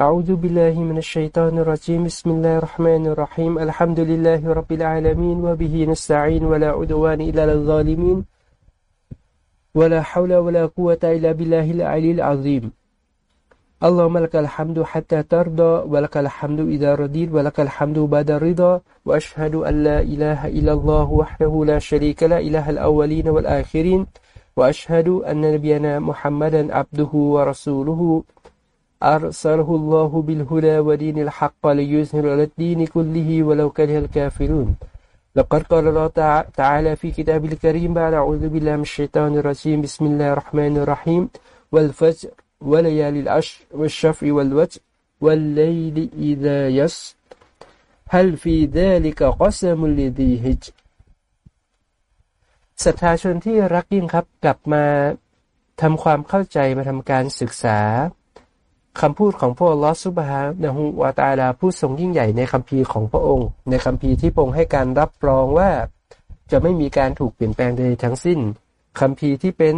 أعوذ بالله من الشيطان الرجيم. بسم الله الرحمن الرحيم. الحمد لله رب العالمين وبه نستعين ولا عدوان إلا للظالمين ولا حول ولا قوة إلا بالله العلي العظيم. اللهم لك الحمد حتى ترضى ولك الحمد إذا رضيت ولك الحمد بعد الرضا وأشهد أن لا إله إلا الله وحده لا شريك لا إله الأولين والآخرين وأشهد أن نبينا محمدا عبده ورسوله. أرسله الله بالهدى ودين الحق ليظهر على الدين كله ولو كره الكافرون لقد قال الله تعالى في كتابه الكريم بعد أعوذ بالله من الشيطان الرجيم بسم الله الرحمن الرحيم والفجر وليالي العشر والشفع والوتر والليل إذا يس هل في ذلك قسم لذي هجر ศรัทธาชนที่รักยิ่งครับกลับมาทำความเข้าใจมาทำการศึกษา คำพูดของพระลอสุบฮานะฮูวาตาลาผู้ทรงยิ่งใหญ่ในคัมภีร์ของพระองค์ ในคัมภีร์ที่พระองค์ให้การรับรองว่า จะไม่มีการถูกเปลี่ยนแปลงใดทั้งสิ้นคัมภีร์ที่เป็น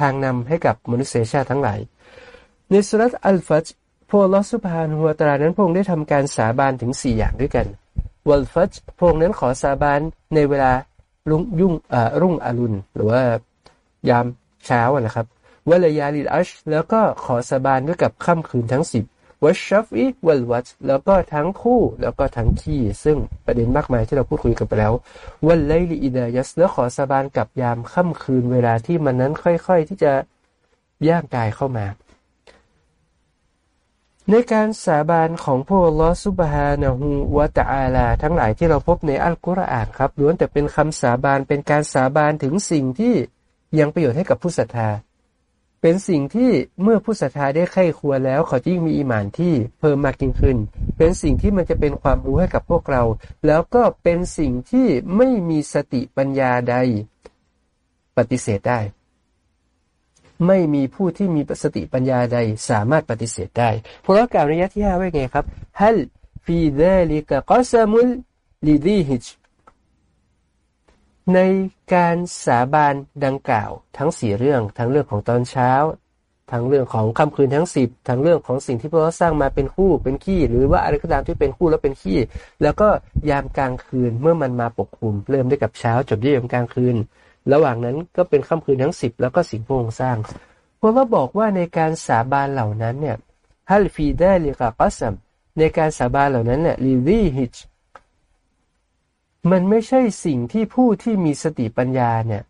ทางนำให้กับมนุษยชาติทั้งหลาย ในสุรัตอัลฟัจพระลอสุบฮานะฮูวาตาลานั้นพระองค์ได้ทำการสาบานถึง 4 อย่างด้วยกันวัลฟัจพระองค์นั้นขอสาบานในเวลารุ่งยุ่งรุ่งอรุณหรือว่ายามเช้านะครับ วลยาลิอัชแล้วก็ขอสาบานด้วยกับค่ำคืนทั้งสิบวัชชัฟอีวัลวัตแล้วก็ทั้งคู่แล้วก็ทั้งขี้ซึ่งประเด็นมากมายที่เราพูดคุยกันไปแล้ววันไลลีอิดายัสแล้วขอสาบานกับยามค่ำคืนเวลาที่มันนั้นค่อยๆที่จะย่างกายเข้ามา ในการสาบานของพระลอสุบฮานะฮูวะตะอาลา ทั้งหลายที่เราพบในอัลกุรอานครับล้วนแต่เป็นคำสาบานเป็นการสาบานถึงสิ่งที่ยังประโยชน์ให้กับผู้ศรัทธา เป็นสิ่งที่เมื่อผู้ศรัทธาได้ไข้ครัวแล้วเขายิ่งมีอิมานที่เพิ่มมากยิ่งขึ้น เป็นสิ่งที่มันจะเป็นความรู้ให้กับพวกเรา แล้วก็เป็นสิ่งที่ไม่มีสติปัญญาใด ปฏิเสธได้ ไม่มีผู้ที่มีสติปัญญาใดสามารถปฏิเสธได้พระกล่าวในยะที่ห้าไว้ไงครับฮัลฟีเดลิกะกอซามุลลิดีฮิจ ในการสาบานดังกล่าว ทั้งสี่เรื่อง ทั้งเรื่องของตอนเช้า ทั้งเรื่องของค่ำคืนทั้งสิบทั้งเรื่องของสิ่งที่พระองค์สร้างมาเป็นคู่เป็นขี้ หรือว่าอะไรก็ตามที่เป็นคู่แล้วเป็นขี้ แล้วก็ยามกลางคืนเมื่อมันมาปกคลุม เริ่มด้วยกับเช้าจบด้วยยามกลางคืน ระหว่างนั้นก็เป็นค่ำคืนทั้งสิบแล้วก็สิ่งพระองค์สร้างพระองค์บอกว่าในการสาบานเหล่านั้นเนี่ยهل في ذلك قسم ในการสาบานเหล่านั้นเนี่ยلذي حجر มันไม่ใช่สิ่งที่ผู้ที่มีสติปัญญาเนี่ย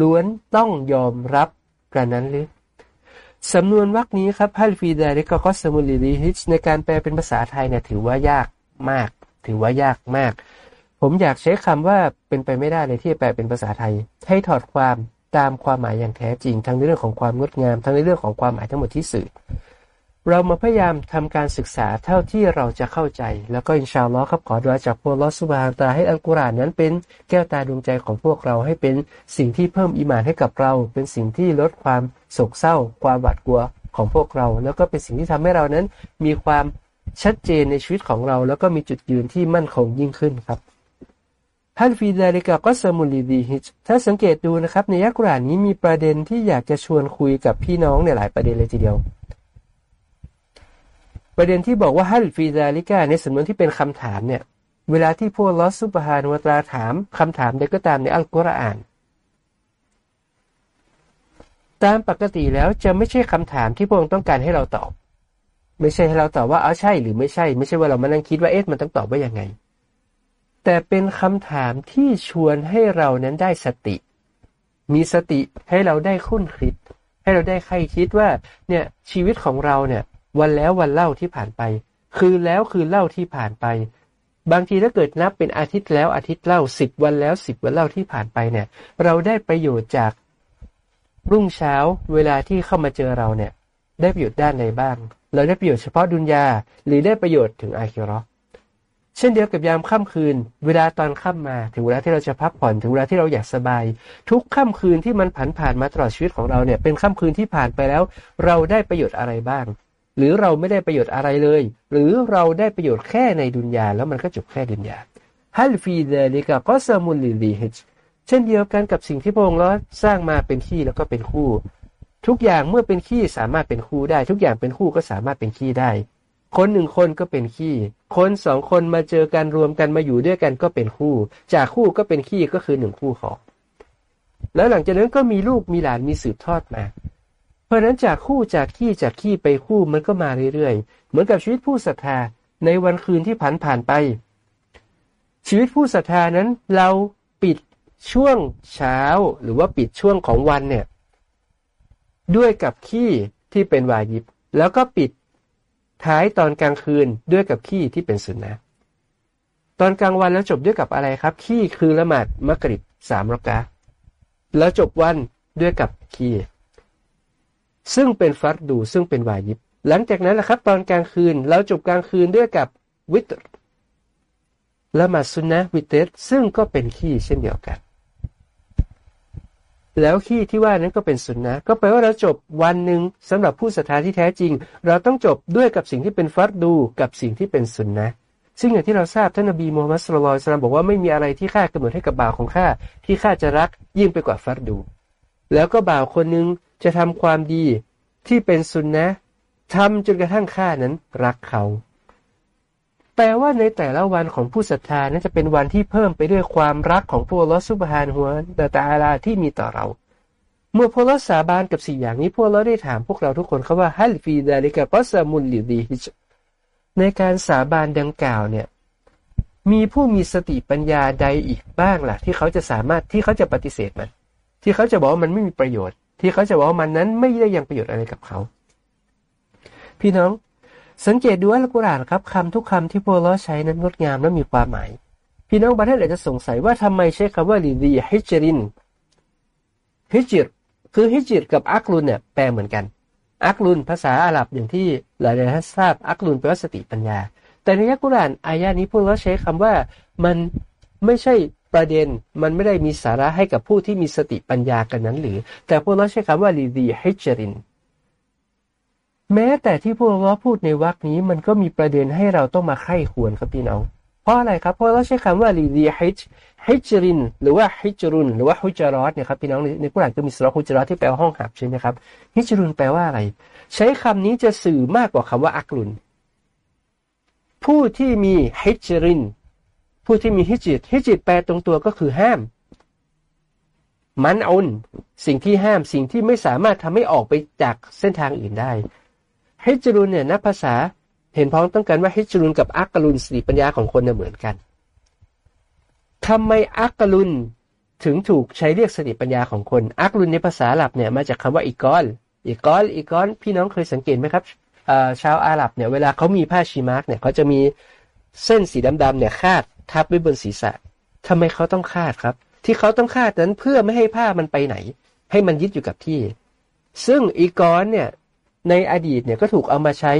ล้วนต้องยอมรับกันนั้นหรือสำนวนวรรคนี้ครับهل في ذلك قسم لذي حجر ในการแปลเป็นภาษาไทยเนี่ยถือว่ายากมาก ถือว่ายากมาก ผมอยากใช้คำว่าเป็นไปไม่ได้เลยที่จะแปลเป็นภาษาไทย ให้ถอดความตามความหมายอย่างแท้จริง ทั้งในเรื่องของความงดงาม ทั้งในเรื่องของความหมายทั้งหมดที่สื่อ เรามาพยายามทำการศึกษาเท่าที่เราจะเข้าใจ แล้วก็อินชาอัลลอฮ์ครับขอดูอาจากพวกลอสุบานตาให้อัลกุรอานนั้นเป็นแก้วตาดวงใจของพวกเราให้เป็นสิ่งที่เพิ่มอิมานให้กับเรา เป็นสิ่งที่ลดความโศกเศร้า ความหวาดกลัวของพวกเรา แล้วก็เป็นสิ่งที่ทำให้เรานั้น มีความชัดเจนในชีวิตของเรา แล้วก็มีจุดยืนที่มั่นคงยิ่งขึ้นครับท่านฟีดาริกาก็สมุลีดีฮิชถ้าสังเกตดูนะครับในยักกุรานนี้มีประเด็นที่อยากจะชวนคุยกับพี่น้องในหลายประเด็นเลยทีเดียว ประเด็นที่บอกว่าฮัลฟีซาลิกาในสำนวนที่เป็นคำถามเนี่ย เวลาที่พวกลอสซุบฮานุตาถามคำถามใดก็ตามในอัลกุรอาน ตามปกติแล้วจะไม่ใช่คำถามที่พระองค์ต้องการให้เราตอบ ไม่ใช่ให้เราตอบว่าเอาใช่หรือไม่ใช่ ไม่ใช่ว่าเรามานั่งคิดว่าเอ๊ะมันต้องตอบว่ายังไง แต่เป็นคำถามที่ชวนให้เรานั้นได้สติ มีสติให้เราได้คุ้นคิด ให้เราได้ใครคิดว่าเนี่ยชีวิตของเราเนี่ย วันแล้ววันเล่าที่ผ่านไป คือแล้วคือเล่าที่ผ่านไป บางทีถ้าเกิดนับเป็นอาทิตย์แล้วอาทิตย์เล่าสิบวันแล้วสิบวันเล่าที่ผ่านไปเนี่ย เราได้ประโยชน์จากรุ่งเช้าเวลาที่เข้ามาเจอเราเนี่ย ได้ประโยชน์ด้านไหนบ้าง เราได้ประโยชน์เฉพาะดุนยาหรือได้ประโยชน์ถึงอาคิรอเช่นเดียวกับยามค่ำคืน เวลาตอนค่ำมา ถึงเวลาที่เราจะพักผ่อนถึงเวลาที่เราอยากสบาย ทุกค่ำคืนที่มันผ่านผ่านมาตลอดชีวิตของเราเนี่ยเป็นค่ำคืนที่ผ่านไปแล้ว เราได้ประโยชน์อะไรบ้าง หรือเราไม่ได้ประโยชน์อะไรเลย หรือเราได้ประโยชน์แค่ในดุนยาแล้วมันก็จบแค่ดุนยาهل في ذلك قسم لذي حجرเช่นเดียวกันกับสิ่งที่พระองค์สร้างมาเป็นคี่แล้วก็เป็นคู่ ทุกอย่างเมื่อเป็นขี้สามารถเป็นคู่ได้ ทุกอย่างเป็นคู่ก็สามารถเป็นขี้ได้ คนหนึ่งคนก็เป็นขี้ คนสองคนมาเจอกันรวมกันมาอยู่ด้วยกันก็เป็นคู่ จากคู่ก็เป็นขี้ก็คือหนึ่งคู่ของ แล้วหลังจากนั้นก็มีลูกมีหลานมีสืบทอดมา เพราะนั้นจากคู่จากขี้จากขี้ไปคู่มันก็มาเรื่อยๆ เหมือนกับชีวิตผู้ศรัทธาในวันคืนที่ผ่านผ่านไป ชีวิตผู้ศรัทธานั้นเราปิดช่วงเช้าหรือว่าปิดช่วงของวันเนี่ย ด้วยกับขี้ที่เป็นวายิบ แล้วก็ปิดท้ายตอนกลางคืนด้วยกับขี้ที่เป็นสุนนะตอนกลางวันแล้วจบด้วยกับอะไรครับ ขี้คือละหมาดมักริบสามรกะแล้วจบวันด้วยกับขี้ ซึ่งเป็นฟัดดูซึ่งเป็นวายิบ หลังจากนั้นแหละครับ ตอนกลางคืนเราจบกลางคืนด้วยกับวิตรละมาสุนนะวิเตสซึ่งก็เป็นขี้เช่นเดียวกัน แล้วขี้ที่ว่านั้นก็เป็นสุนนะก็แปลว่าเราจบวันหนึ่งสำหรับผู้ศรัทธาที่แท้จริง เราต้องจบด้วยกับสิ่งที่เป็นฟัดดูกับสิ่งที่เป็นสุนนะซึ่งอย่างที่เราทราบท่านนบีมูฮัมมัดสุลลัลสลามบอกว่าไม่มีอะไรที่ข้ากำหนดให้กับบ่าวของข้าที่ข้าจะรักยิ่งไปกว่าฟัดดู แล้วก็บ่าวคนหนึ่งจะทำความดีที่เป็นสุนนะทำจนกระทั่งข้านั้นรักเขา แปลว่าในแต่ละวันของผู้ศรัทธานั้นจะเป็นวันที่เพิ่มไปด้วยความรักของพวกลอสุบฮานหัวดาตาลาที่มีต่อเรา เมื่อพวกลอสาบานกับสี่อย่างนี้พวกเราได้ถามพวกเราทุกคนเขาว่าฮัลฟีดาลิกะปัสมุลลิดีฮิจในการสาบานดังกล่าวเนี่ยมีผู้มีสติปัญญาใดอีกบ้างล่ะ ที่เขาจะสามารถที่เขาจะปฏิเสธมัน ที่เขาจะบอกว่ามันไม่มีประโยชน์ ที่เขาจะบอกว่ามันนั้นไม่ได้ยังประโยชน์อะไรกับเขา พี่น้องสังเกตดูอัลกุรอานครับคำทุกคำที่พวกเราใช้นั้นงดงามและมีความหมาย พี่น้องบางท่านอาจจะสงสัยว่าทำไมใช้คำว่าลีดีฮิจรินฮิจิรคือฮิจิรกับอักลุนเนี่ยแปลเหมือนกัน อักลุนภาษาอาหรับอย่างที่หลายท่านทราบอักลุนแปลว่าสติปัญญา แต่ในยักุรานอายะนี้พวกเราใช้คำว่ามันไม่ใช่ ประเด็นมันไม่ได้มีสาระให้กับผู้ที่มีสติปัญญากันนั้นหรือ แต่พวกเราใช้คำว่าลีดีฮิจริน แม้แต่ที่พวกเราพูดในวรรคนี้มันก็มีประเด็นให้เราต้องมาไข้ควรครับพี่น้องเพราะอะไรครับเพราะเราใช้คำว่าลีดีฮิจฮิจริน หรือว่าฮิจรุน หรือว่าฮุจารอตเนี่ยครับพี่น้องในกุรอานก็มีสุรฮุจารอตที่แปลว่าห้องหับใช่ไหมครับฮิจรุนแปลว่าอะไร ใช้คำนี้จะสื่อมากกว่าคำว่าอักลุนผู้ที่มีฮิจริน ผู้ที่มีฮิจิตฮิจิตแปลตรงตัวก็คือห้าม มันอุนสิ่งที่ห้ามสิ่งที่ไม่สามารถทำให้ออกไปจากเส้นทางอื่นได้ฮิจรุนเนี่ยนับภาษาเห็นพ้องต้องกันว่าฮิจรุนกับอักกลุนสติปัญญาของคนเนี่ยเหมือนกันทำไมอักกลุนถึงถูกใช้เรียกสติปัญญาของคน อักลุนในภาษาหลับเนี่ยมาจากคำว่าอีกอนอีกอนอีกอนพี่น้องเคยสังเกตไหมครับชาวอาหรับเนี่ยเวลาเขามีผ้าชีมาร์กเนี่ยเขาจะมีเส้นสีดำๆเนี่ยคาด ทับไว้บนศีรษะทำไมเขาต้องคาดครับ ที่เขาต้องคาดนั้นเพื่อไม่ให้ผ้ามันไปไหน ให้มันยึดอยู่กับที่ ซึ่งอีกอนเนี่ยในอดีตเนี่ยก็ถูกเอามาใช้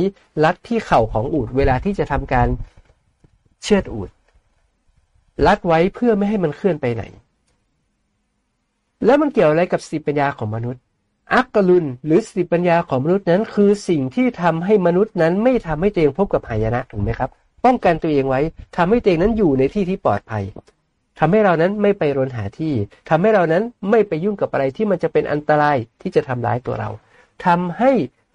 ลัดที่เข่าของอูดเวลาที่จะทำการเชือดอูดลัดไว้เพื่อไม่ให้มันเคลื่อนไปไหน แล้วมันเกี่ยวอะไรกับสติปัญญาของมนุษย์ อักกลุนหรือสติปัญญาของมนุษย์นั้นคือสิ่งที่ทำให้มนุษย์นั้นไม่ทำให้ตัวเองพบกับหายนะถูกไหมครับ ป้องกันตัวเองไว้ทำให้ตัวเองนั้นอยู่ในที่ที่ปลอดภัยทำให้เรานั้นไม่ไปรนหาที่ทำให้เรานั้นไม่ไปยุ่งกับอะไรที่มันจะเป็นอันตรายที่จะทำร้ายตัวเราทำให้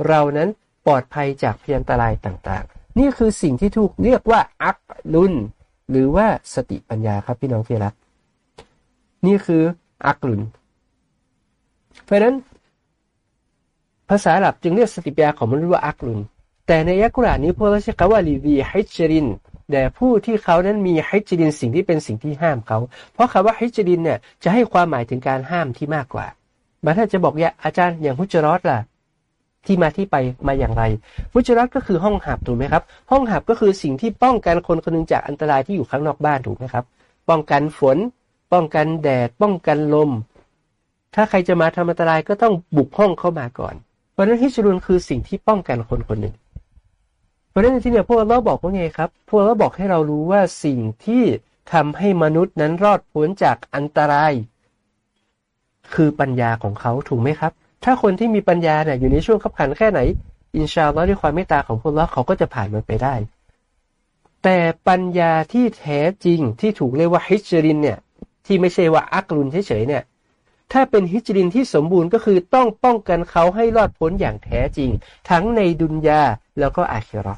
เรานั้นปลอดภัยจากพยันตรายต่างๆ นี่คือสิ่งที่ถูกเรียกว่าอักลุนหรือว่าสติปัญญาครับพี่น้องที่รักนี่คืออักลุนเพราะนั้น ภาษาหลับจึงเรียกสติปัญญาของมนุษย์ว่าอักลุน แต่ในยักกุรานนี้พวกเราใช้คำว่าลีวีฮิจรินแต่ผู้ที่เขานั้นมีฮิจรินสิ่งที่เป็นสิ่งที่ห้ามเขา เพราะคำว่าฮิจรินเนี่ยจะให้ความหมายถึงการห้ามที่มากกว่าบางท่านจะบอกอย่าอาจารย์อย่างฮุจรอดล่ะ ที่มาที่ไปมาอย่างไรฟุจรัตก็คือห้องหับถูกไหมครับ ห้องหับก็คือสิ่งที่ป้องกันคนคนนึงจากอันตรายที่อยู่ข้างนอกบ้านถูกไหมครับ ป้องกันฝน ป้องกันแดด ป้องกันลม ถ้าใครจะมาทำอันตรายก็ต้องบุกห้องเข้ามาก่อน เพราะนั้นฮิจรุนคือสิ่งที่ป้องกันคนคนหนึ่ง เพราะนั้นที่เนี่ยพวกเราบอกว่าไงครับ พวกเราบอกให้เรารู้ว่าสิ่งที่ทำให้มนุษย์นั้นรอดพ้นจากอันตราย คือปัญญาของเขาถูกไหมครับ ถ้าคนที่มีปัญญาเนี่ยอยู่ในช่วงขับขันแค่ไหน อินชาอัลลอฮ์ด้วยความเมตตาของพวกเราเขาก็จะผ่านมันไปได้ แต่ปัญญาที่แท้จริงที่ถูกเรียกว่าฮิจรินเนี่ยที่ไม่ใช่ว่าอักลุนเฉยๆเนี่ยถ้าเป็นฮิจรินที่สมบูรณ์ก็คือต้องป้องกันเขาให้รอดพ้นอย่างแท้จริง ทั้งในดุนยาแล้วก็อาคิรอ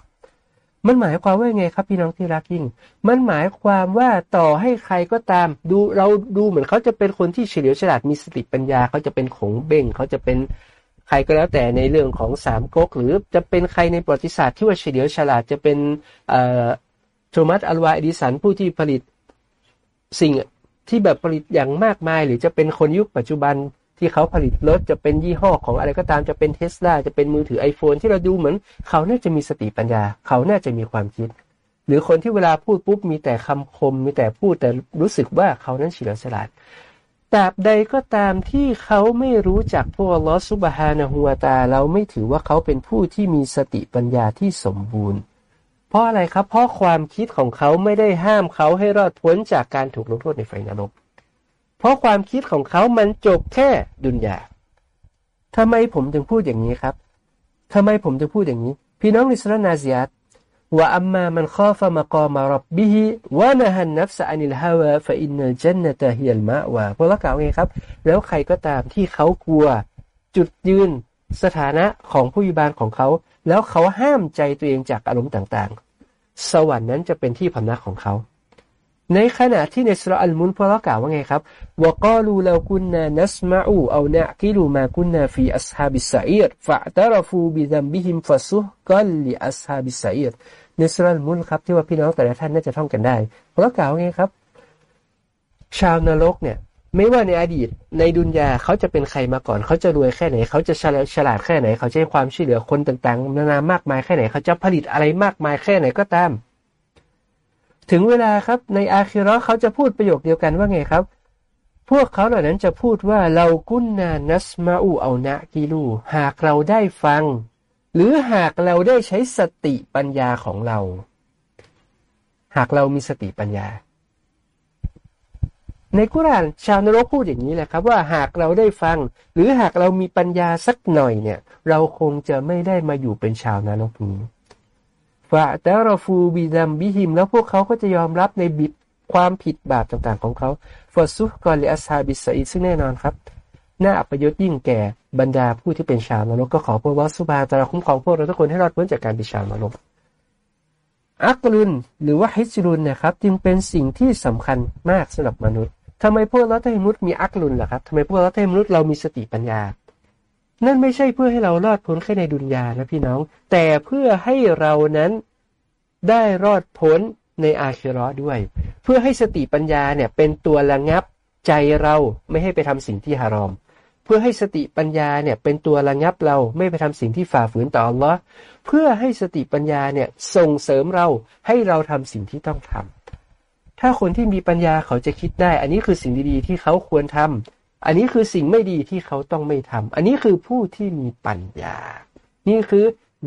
มันหมายความว่าไงครับพี่น้องที่รักยิ่ง มันหมายความว่าต่อให้ใครก็ตาม ดูเราดูเหมือนเขาจะเป็นคนที่เฉลียวฉลาดมีสติปัญญาเขาจะเป็นขงเบ่งเขาจะเป็นใครก็แล้วแต่ในเรื่องของสามก๊กหรือจะเป็นใครในประวัติศาสตร์ที่ว่าเฉลียวฉลาดจะเป็นโทมัสอัลวาอดิสันผู้ที่ผลิตสิ่งที่แบบผลิตอย่างมากมาย หรือจะเป็นคนยุคปัจจุบัน ที่เขาผลิตรถจะเป็นยี่ห้อของอะไรก็ตามจะเป็นเทสลาจะเป็นมือถือ iPhone ที่เราดูเหมือน เขาน่าจะมีสติปัญญา เขาน่าจะมีความคิด หรือคนที่เวลาพูดปุ๊บมีแต่คำคม มีแต่พูดแต่รู้สึกว่าเขานั้นเฉลียวฉลาดตราบใดก็ตามที่เขาไม่รู้จักพวกลอสุบฮานะฮัวตา เราไม่ถือว่าเขาเป็นผู้ที่มีสติปัญญาที่สมบูรณ์ เพราะอะไรครับ เพราะความคิดของเขาไม่ได้ห้ามเขาให้รอดพ้นจากการถูกลงโทษในไฟนรก ราะความคิดของเขามันจบแค่ดุนยาทำไมผมถึงพูดอย่างนี้ครับทำไมผมถึงพูดอย่างนี้ พี่น้องอิสรานาซียัตว่าอัมมามันข้อฟะมากอมารับบิฮิวะนะฮันนัฟสอานิลฮาวะฟะอินนัลจันนตะฮิยลมะวะพวกเรากล่าวไงครับ แล้วใครก็ตามที่เขากลัว จุดยืนสถานะของผู้ยิบาลของเขา แล้วเขาห้ามใจตัวเองจากอารมณ์ต่างๆ สวรรค์นั้นจะเป็นที่พำนักของเขา ในขณะที่ในสุรอัลมุนพวกเรากล่าวว่าไงครับวกาลูลากุนนานัสมาอูเอาเนะกิลูมากุนนาฟีอัสฮาบิสัยร์ฟะตารฟูบิดัมบิฮิมฟะซุกัลลิอัสฮาบิสัยร์ในสุรอัลมุนครับที่ว่าพี่น้องแต่ละท่านน่าจะท่องกันได้พวกเรากล่าวว่าไงครับ ชาวนรกเนี่ย ไม่ว่าในอดีตในดุนยาเขาจะเป็นใครมาก่อน เขาจะรวยแค่ไหน เขาจะฉลาดแค่ไหน เขาจะให้ความช่วยเหลือคนต่างๆนานามากมายแค่ไหน เขาจะผลิตอะไรมากมายแค่ไหนก็ตาม ถึงเวลาครับในอาคิรอเขาจะพูดประโยคเดียวกันว่าไงครับ พวกเขาเหล่านั้นจะพูดว่าเรากุนนานัสมาอูเอานะกิลูหากเราได้ฟัง หรือหากเราได้ใช้สติปัญญาของเรา หากเรามีสติปัญญา ในกุรานชาวนรกพูดอย่างนี้แหละครับ ว่าหากเราได้ฟัง หรือหากเรามีปัญญาสักหน่อยเนี่ย เราคงจะไม่ได้มาอยู่เป็นชาวนรกนี้ ฟะแต่ราฟูบีดัมบิฮิม แล้วพวกเขาก็จะยอมรับในบิดความผิดบาปต่างๆของเขาฟอซุกอลิอัสฮาบิสอีซึ่งแน่นอนครับน่าอัปยศยิ่งแก่บรรดาผู้ที่เป็นชาวนรกก็ขอพระวสุบาตราคุ้มครองพวกเราทุกคนให้รอดพ้นจากการเป็นชาวนรกอักลุนหรือว่าฮิจรุนนะครับ จึงเป็นสิ่งที่สำคัญมากสำหรับมนุษย์ทำไมพวกเราเทมนุษย์มีอักลุนล่ะครับทำไมพวกเราเทมนุษย์เรามีสติปัญญา นั่นไม่ใช่เพื่อให้เรารอดพ้นแค่ในดุนยานะพี่น้อง แต่เพื่อให้เรานั้นได้รอดพ้นในอาคิรอด้วย เพื่อให้สติปัญญาเนี่ยเป็นตัวระงับใจเราไม่ให้ไปทำสิ่งที่ฮารอม เพื่อให้สติปัญญาเนี่ยเป็นตัวระงับเราไม่ไปทำสิ่งที่ฝ่าฝืนต่ออัลลอฮ์เพื่อให้สติปัญญาเนี่ยส่งเสริมเราให้เราทำสิ่งที่ต้องทำถ้าคนที่มีปัญญาเขาจะคิดได้ อันนี้คือสิ่งดีๆ ที่เขาควรทำ อันนี้คือสิ่งไม่ดีที่เขาต้องไม่ทำ อันนี้คือผู้ที่มีปัญญา นี่คือ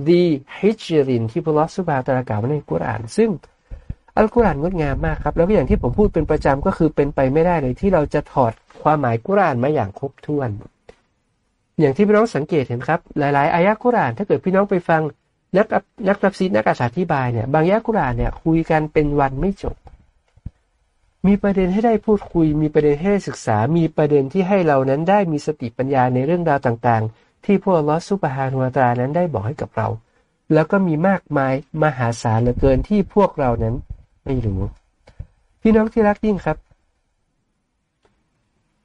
ดีฮิจรินที่พระลอสุบาตรากล่าวในกุราน ซึ่งอัลกุรานงดงามมากครับ แล้วก็อย่างที่ผมพูดเป็นประจำก็คือเป็นไปไม่ได้เลยที่เราจะถอดความหมายกุรานมาอย่างครบถ้วน อย่างที่พี่น้องสังเกตเห็นครับ หลาย ๆ อายะกุราน ถ้าเกิดพี่น้องไปฟังนักนักตับซีนักอธิบายเนี่ย บางอายะกุรานเนี่ยคุยกันเป็นวันไม่จบ มีประเด็นให้ได้พูดคุย มีประเด็นให้ได้ศึกษา มีประเด็นที่ให้เรานั้นได้มีสติปัญญาในเรื่องราวต่างๆ ที่พวกลอสุบฮานุตรานั้นได้บอกให้กับเรา แล้วก็มีมากมายมหาศาลเหลือเกินที่พวกเรานั้นไม่รู้ พี่น้องที่รักยิ่งครับ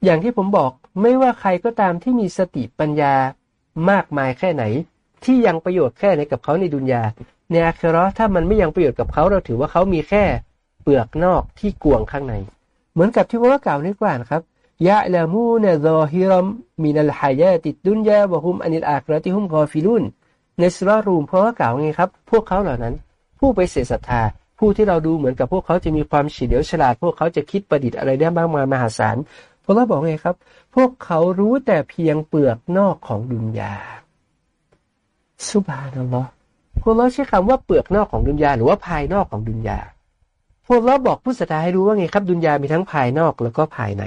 อย่างที่ผมบอกไม่ว่าใครก็ตามที่มีสติปัญญามากมายแค่ไหน ที่ยังประโยชน์แค่ไหนกับเขาในดุนยาในอาคราถ้ามันไม่ยังประโยชน์กับเขาเราถือว่าเขามีแค่ เปลือกนอกที่กลวงข้างใน เหมือนกับที่พระกล่าวในกุรอานครับيعلمون ظاهرا من الحياة الدنيا وهم عن الآخرة هم غافلونในสุรารูมพระองค์กล่าวไงครับ พวกเขาเหล่านั้น ผู้ปฏิเสธศรัทธา ผู้ที่เราดูเหมือนกับพวกเขาจะมีความเฉลียวฉลาด พวกเขาจะคิดประดิษฐ์อะไรได้มากมายมหาศาลพวกเราบอกไงครับ พวกเขารู้แต่เพียงเปลือกนอกของดุนยาสุบานัลลอฮ์พวกเราใช้คำว่าเปลือกนอกของดุนยาหรือว่าภายนอกของดุนยา พวกเราบอกผู้ศรัทธาให้รู้ว่าไงครับ ดุนยามีทั้งภายนอกแล้วก็ภายใน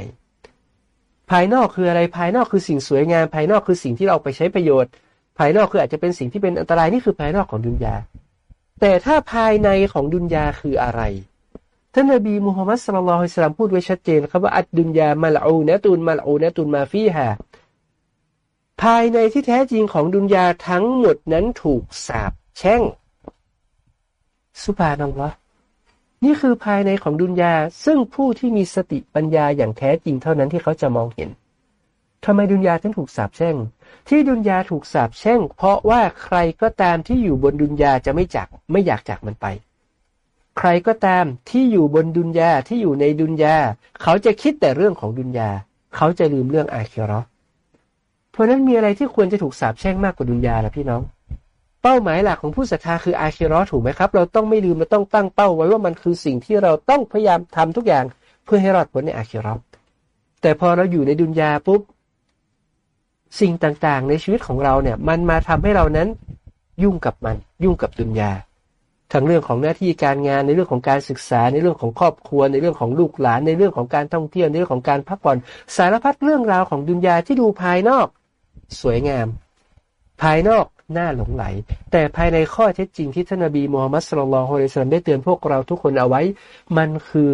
ภายนอกคืออะไรภายนอกคือสิ่งสวยงาม ภายนอกคือสิ่งที่เราไปใช้ประโยชน์ ภายนอกคืออาจจะเป็นสิ่งที่เป็นอันตรายนี่คือภายนอกของดุนยา แต่ถ้าภายในของดุนยาคืออะไรท่านนบีมุฮัมมัดสุลลัลฮิสลามพูดไว้ชัดเจนครับว่าอัดดุนยามาลอูเนตุนมาลอูเนตุนมาฟีฮาภายในที่แท้จริงของดุนยาทั้งหมดนั้นถูกสาบแช่งสุภานังวะ นี่คือภายในของดุนยาซึ่งผู้ที่มีสติปัญญาอย่างแท้จริงเท่านั้นที่เขาจะมองเห็นทำไมดุนยาถึงถูกสาบแช่ง ที่ดุนยาถูกสาบแช่ง เพราะว่าใครก็ตามที่อยู่บนดุนยาจะไม่จากไม่อยากจากมันไป ใครก็ตามที่อยู่บนดุนยาที่อยู่ในดุนยาเขาจะคิดแต่เรื่องของดุนยา เขาจะลืมเรื่องอาคิรอเพราะนั้นมีอะไรที่ควรจะถูกสาบแช่งมากกว่าดุนยาล่ะพี่น้อง เป้าหมายหลักของผู้ศรัทธาคืออาคิรอถูกไหมครับ เราต้องไม่ลืมเราต้องตั้งเป้าไว้ว่ามันคือสิ่งที่เราต้องพยายามทำทุกอย่างเพื่อให้รอดพ้นในอาคิรอแต่พอเราอยู่ในดุนยาปุ๊บสิ่งต่างๆ ในชีวิตของเราเนี่ยมันมาทำให้เรานั้นยุ่งกับมัน ยุ่งกับดุนยาทั้งเรื่องของหน้าที่การงานในเรื่องของการศึกษาในเรื่องของครอบครัว ในเรื่องของลูกหลาน ในเรื่องของการท่องเที่ยวในเรื่องของการพักผ่อนสารพัดเรื่องราวของดุนยาที่ดูภายนอก สวยงาม ภายนอก น่าหลงไหล แต่ภายในข้อเท็จจริงที่ท่านนบีมูฮัมมัดสุลลัลฮุอะลัยฮิสลามได้เตือนพวกเราทุกคนเอาไว้ มันคือ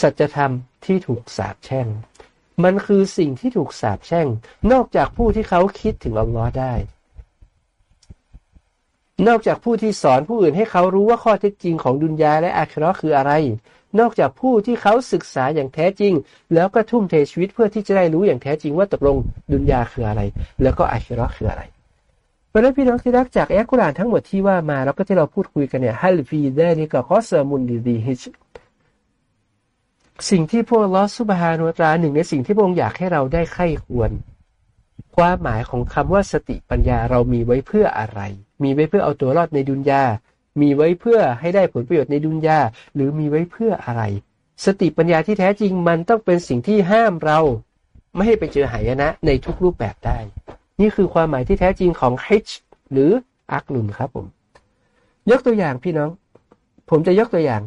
สัจธรรมที่ถูกสาปแช่ง มันคือสิ่งที่ถูกสาปแช่ง นอกจากผู้ที่เขาคิดถึงอัลลอฮ์ได้ นอกจากผู้ที่สอนผู้อื่นให้เขารู้ว่าข้อเท็จจริงของดุนยาและอาคิรอคืออะไร นอกจากผู้ที่เขาศึกษาอย่างแท้จริง แล้วก็ทุ่มเทชีวิตเพื่อที่จะได้รู้อย่างแท้จริงว่าตกลงดุนยาคืออะไร แล้วก็อาคิรอคืออะไร เพราะนั้นพี่น้องที่รักจากแอกุรานทั้งหมดที่ว่ามาแล้วก็ที่เราพูดคุยกันเนี่ยฮัลฟีได้นี่ก็ข้อสมุนดีดีฮิชสิ่งที่พวกลอสุบฮานุตราหนึ่งในสิ่งที่พระองค์อยากให้เราได้ไข้ควรความหมายของคำว่าสติปัญญาเรามีไว้เพื่ออะไร มีไว้เพื่อเอาตัวรอดในดุนยา มีไว้เพื่อให้ได้ผลประโยชน์ในดุนยา หรือมีไว้เพื่ออะไร สติปัญญาที่แท้จริงมันต้องเป็นสิ่งที่ห้ามเรา ไม่ให้ไปเจอหายนะในทุกรูปแบบได้ นี่คือความหมายที่แท้จริงของ H หรืออักลุนครับผม ยกตัวอย่างพี่น้อง ผมจะยกตัวอย่าง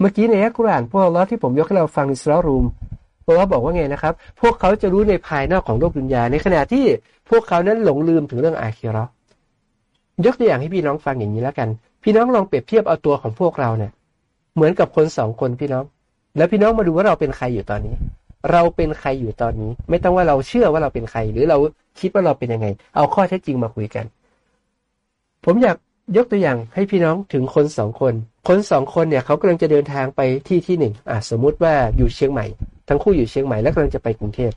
เมื่อกี้ในอัลกุรอานพวกเราที่ผมยกให้เราฟังอิสรารูมพวกเราบอกว่าไงนะครับ พวกเขาจะรู้ในภายนอกของโลกดุนยาในขณะที่พวกเขานั้นหลงลืมถึงเรื่องอาคีรอยกตัวอย่างให้พี่น้องฟังอย่างนี้แล้วกัน พี่น้องลองเปรียบเทียบเอาตัวของพวกเราเนี่ยเหมือนกับคนสองคนพี่น้อง แล้วพี่น้องมาดูว่าเราเป็นใครอยู่ตอนนี้ เราเป็นใครอยู่ตอนนี้ ไม่ต้องว่าเราเชื่อว่าเราเป็นใคร หรือเราคิดว่าเราเป็นยังไง เอาข้อเท็จจริงมาคุยกัน ผมอยากยกตัวอย่างให้พี่น้องถึงคนสองคน คนสองคนเนี่ยเขากำลังจะเดินทางไปที่ที่หนึ่งอะสมมุติว่าอยู่เชียงใหม่ ทั้งคู่อยู่เชียงใหม่แล้วกำลังจะไปกรุงเทพ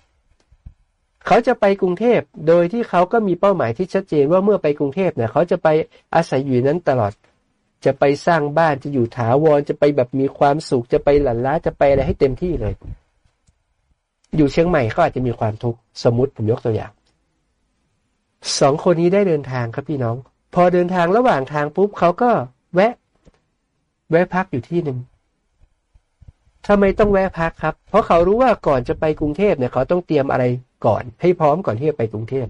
เขาจะไปกรุงเทพโดยที่เขาก็มีเป้าหมายที่ชัดเจนว่าเมื่อไปกรุงเทพเนี่ยเขาจะไปอาศัยอยู่นั้นตลอด จะไปสร้างบ้านจะอยู่ถาวรจะไปแบบมีความสุขจะไปหลั่นล้าจะไปอะไรให้เต็มที่เลย อยู่เชียงใหม่เขาอาจจะมีความทุกข์สมมติผมยกตัวอย่างสองคนนี้ได้เดินทางครับพี่น้อง พอเดินทางระหว่างทางปุ๊บเขาก็แวะ แวะพักอยู่ที่หนึ่งทำไมต้องแวะพักครับ เพราะเขารู้ว่าก่อนจะไปกรุงเทพเนี่ยเขาต้องเตรียมอะไรก่อน ให้พร้อมก่อนที่จะไปกรุงเทพ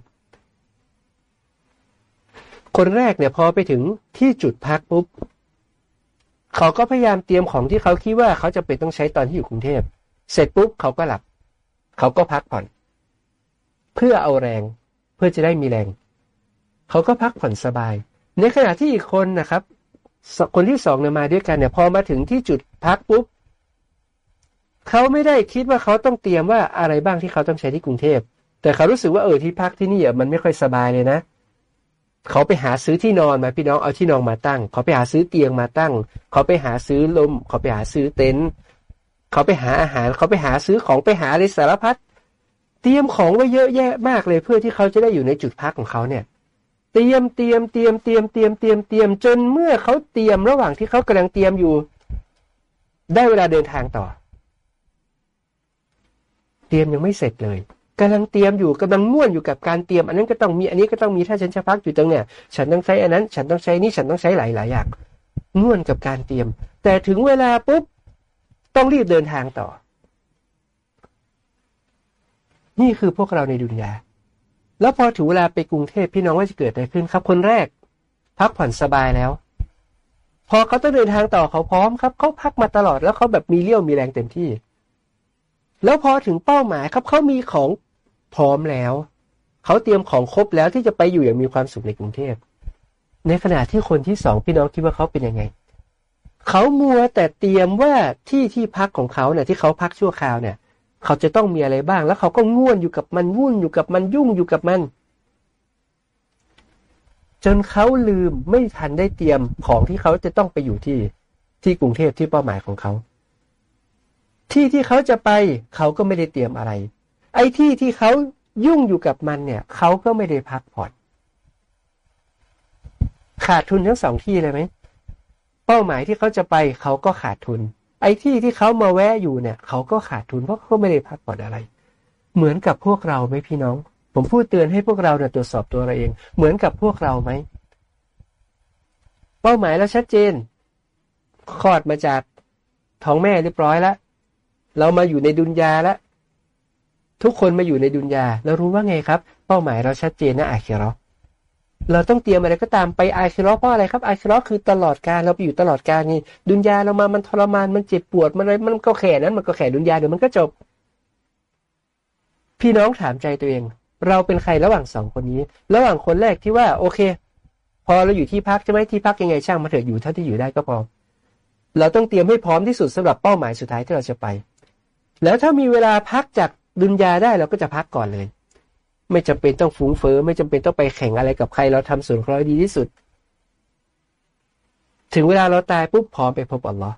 คนแรกเนี่ยพอไปถึงที่จุดพักปุ๊บเขาก็พยายามเตรียมของที่เขาคิดว่าเขาจะเป็นต้องใช้ตอนที่อยู่กรุงเทพ เสร็จปุ๊บเขาก็หลับ เขาก็พักผ่อน เพื่อเอาแรงเพื่อจะได้มีแรง เขาก็พักผ่อนสบาย ในขณะที่อีกคนนะครับ คนที่สองเนี่ยมาด้วยกันเนี่ยพอมาถึงที่จุดพักปุ๊บเขาไม่ได้คิดว่าเขาต้องเตรียมว่าอะไรบ้างที่เขาต้องใช้ที่กรุงเทพ แต่เขารู้สึกว่าเออที่พักที่นี่มันไม่ค่อยสบายเลยนะเขาไปหาซื้อที่นอนมาพี่น้องเอาที่นอนมาตั้ง เขาไปหาซื้อเตียงมาตั้ง เขาไปหาซื้อลม เขาไปหาซื้อเต็นท์ เขาไปหาอาหารเขาไปหาซื้อของไปหาอะไรสารพัดเตรียมของไว้เยอะแยะมากเลยเพื่อที่เขาจะได้อยู่ในจุดพักของเขาเนี่ย เตรียมเตรียมเตรียมเตรียมเตรียมเตรียมเตรียมจนเมื่อเขาเตรียมระหว่างที่เขากำลังเตรียมอยู่ ได้เวลาเดินทางต่อ เตรียมยังไม่เสร็จเลยกำลังเตรียมอยู่กำลังง่วนอยู่กับการเตรียม อันนั้นก็ต้องมีอันนี้ก็ต้องมีถ้าฉันจะพักอยู่ตรงเนี้ยฉันต้องใช้อันนั้น ฉันต้องใช้นี่ฉันต้องใช้หลายหลายอย่างง่วนกับการเตรียม แต่ถึงเวลาปุ๊บ ต้องรีบเดินทางต่อ นี่คือพวกเราในดุนยา แล้วพอถึงเวลาไปกรุงเทพพี่น้องว่าจะเกิดอะไรขึ้นครับ คนแรก พักผ่อนสบายแล้ว พอเขาต้องเดินทางต่อเขาพร้อมครับเขาพักมาตลอดแล้วเขาแบบมีเลี้ยวมีแรงเต็มที่ แล้วพอถึงเป้าหมายครับเขามีของพร้อมแล้วเขาเตรียมของครบแล้วที่จะไปอยู่อย่างมีความสุขในกรุงเทพในขณะที่คนที่สองพี่น้องคิดว่าเขาเป็นยังไง เขามัวแต่เตรียมว่าที่ที่พักของเขาเนี่ยที่เขาพักชั่วคราวเนี่ย เขาจะต้องมีอะไรบ้าง แล้วเขาก็ง่วนอยู่กับมันวุ่นอยู่กับมันยุ่งอยู่กับมัน จนเขาลืมไม่ทันได้เตรียมของที่เขาจะต้องไปอยู่ที่ที่กรุงเทพที่เป้าหมายของเขา ที่ที่เขาจะไปเขาก็ไม่ได้เตรียมอะไร ไอ้ที่ที่เขายุ่งอยู่กับมันเนี่ย เขาก็ไม่ได้พักผ่อนขาดทุนทั้งสองที่เลยไหม เป้าหมายที่เขาจะไปเขาก็ขาดทุน ไอ้ที่ที่เขามาแวะอยู่เนี่ย เขาก็ขาดทุนเพราะเขาไม่ได้พักผ่อนอะไร เหมือนกับพวกเราไหมพี่น้อง ผมพูดเตือนให้พวกเราเนี่ยตรวจสอบตัวเราเอง เหมือนกับพวกเราไหม เป้าหมายเราชัดเจนคลอดมาจากท้องแม่เรียบร้อยแล้วเรามาอยู่ในดุนยาแล้วทุกคนมาอยู่ในดุนยาแล้วรู้ว่าไงครับ เป้าหมายเราชัดเจนนะอาคิรอ เราต้องเตรียมอะไรก็ตามไปอาคิรอเพราะอะไรครับอาคิรอคือตลอดการเราไปอยู่ตลอดการนี่ดุนยาเรามามันทรมานมันเจ็บปวดมันอะไรมันก็แข่นั้นมันก็แข่ดุนยาเดี๋ยวมันก็จบ พี่น้องถามใจตัวเอง เราเป็นใครระหว่างสองคนนี้ ระหว่างคนแรกที่ว่าโอเค พอเราอยู่ที่พักใช่ไหมที่พักยังไงช่างมาเถอะอยู่เท่าที่อยู่ได้ก็พอ เราต้องเตรียมให้พร้อมที่สุดสำหรับเป้าหมายสุดท้ายที่เราจะไป แล้วถ้ามีเวลาพักจากดุนยาได้เราก็จะพักก่อนเลย ไม่จำเป็นต้องฟุ้งเฟอ้อไม่จำเป็นต้องไปแข่งอะไรกับใครเราทำส่วนของเราดีที่สุด ถึงเวลาเราตายปุ๊บพร้อมไปพบอัลลอฮ์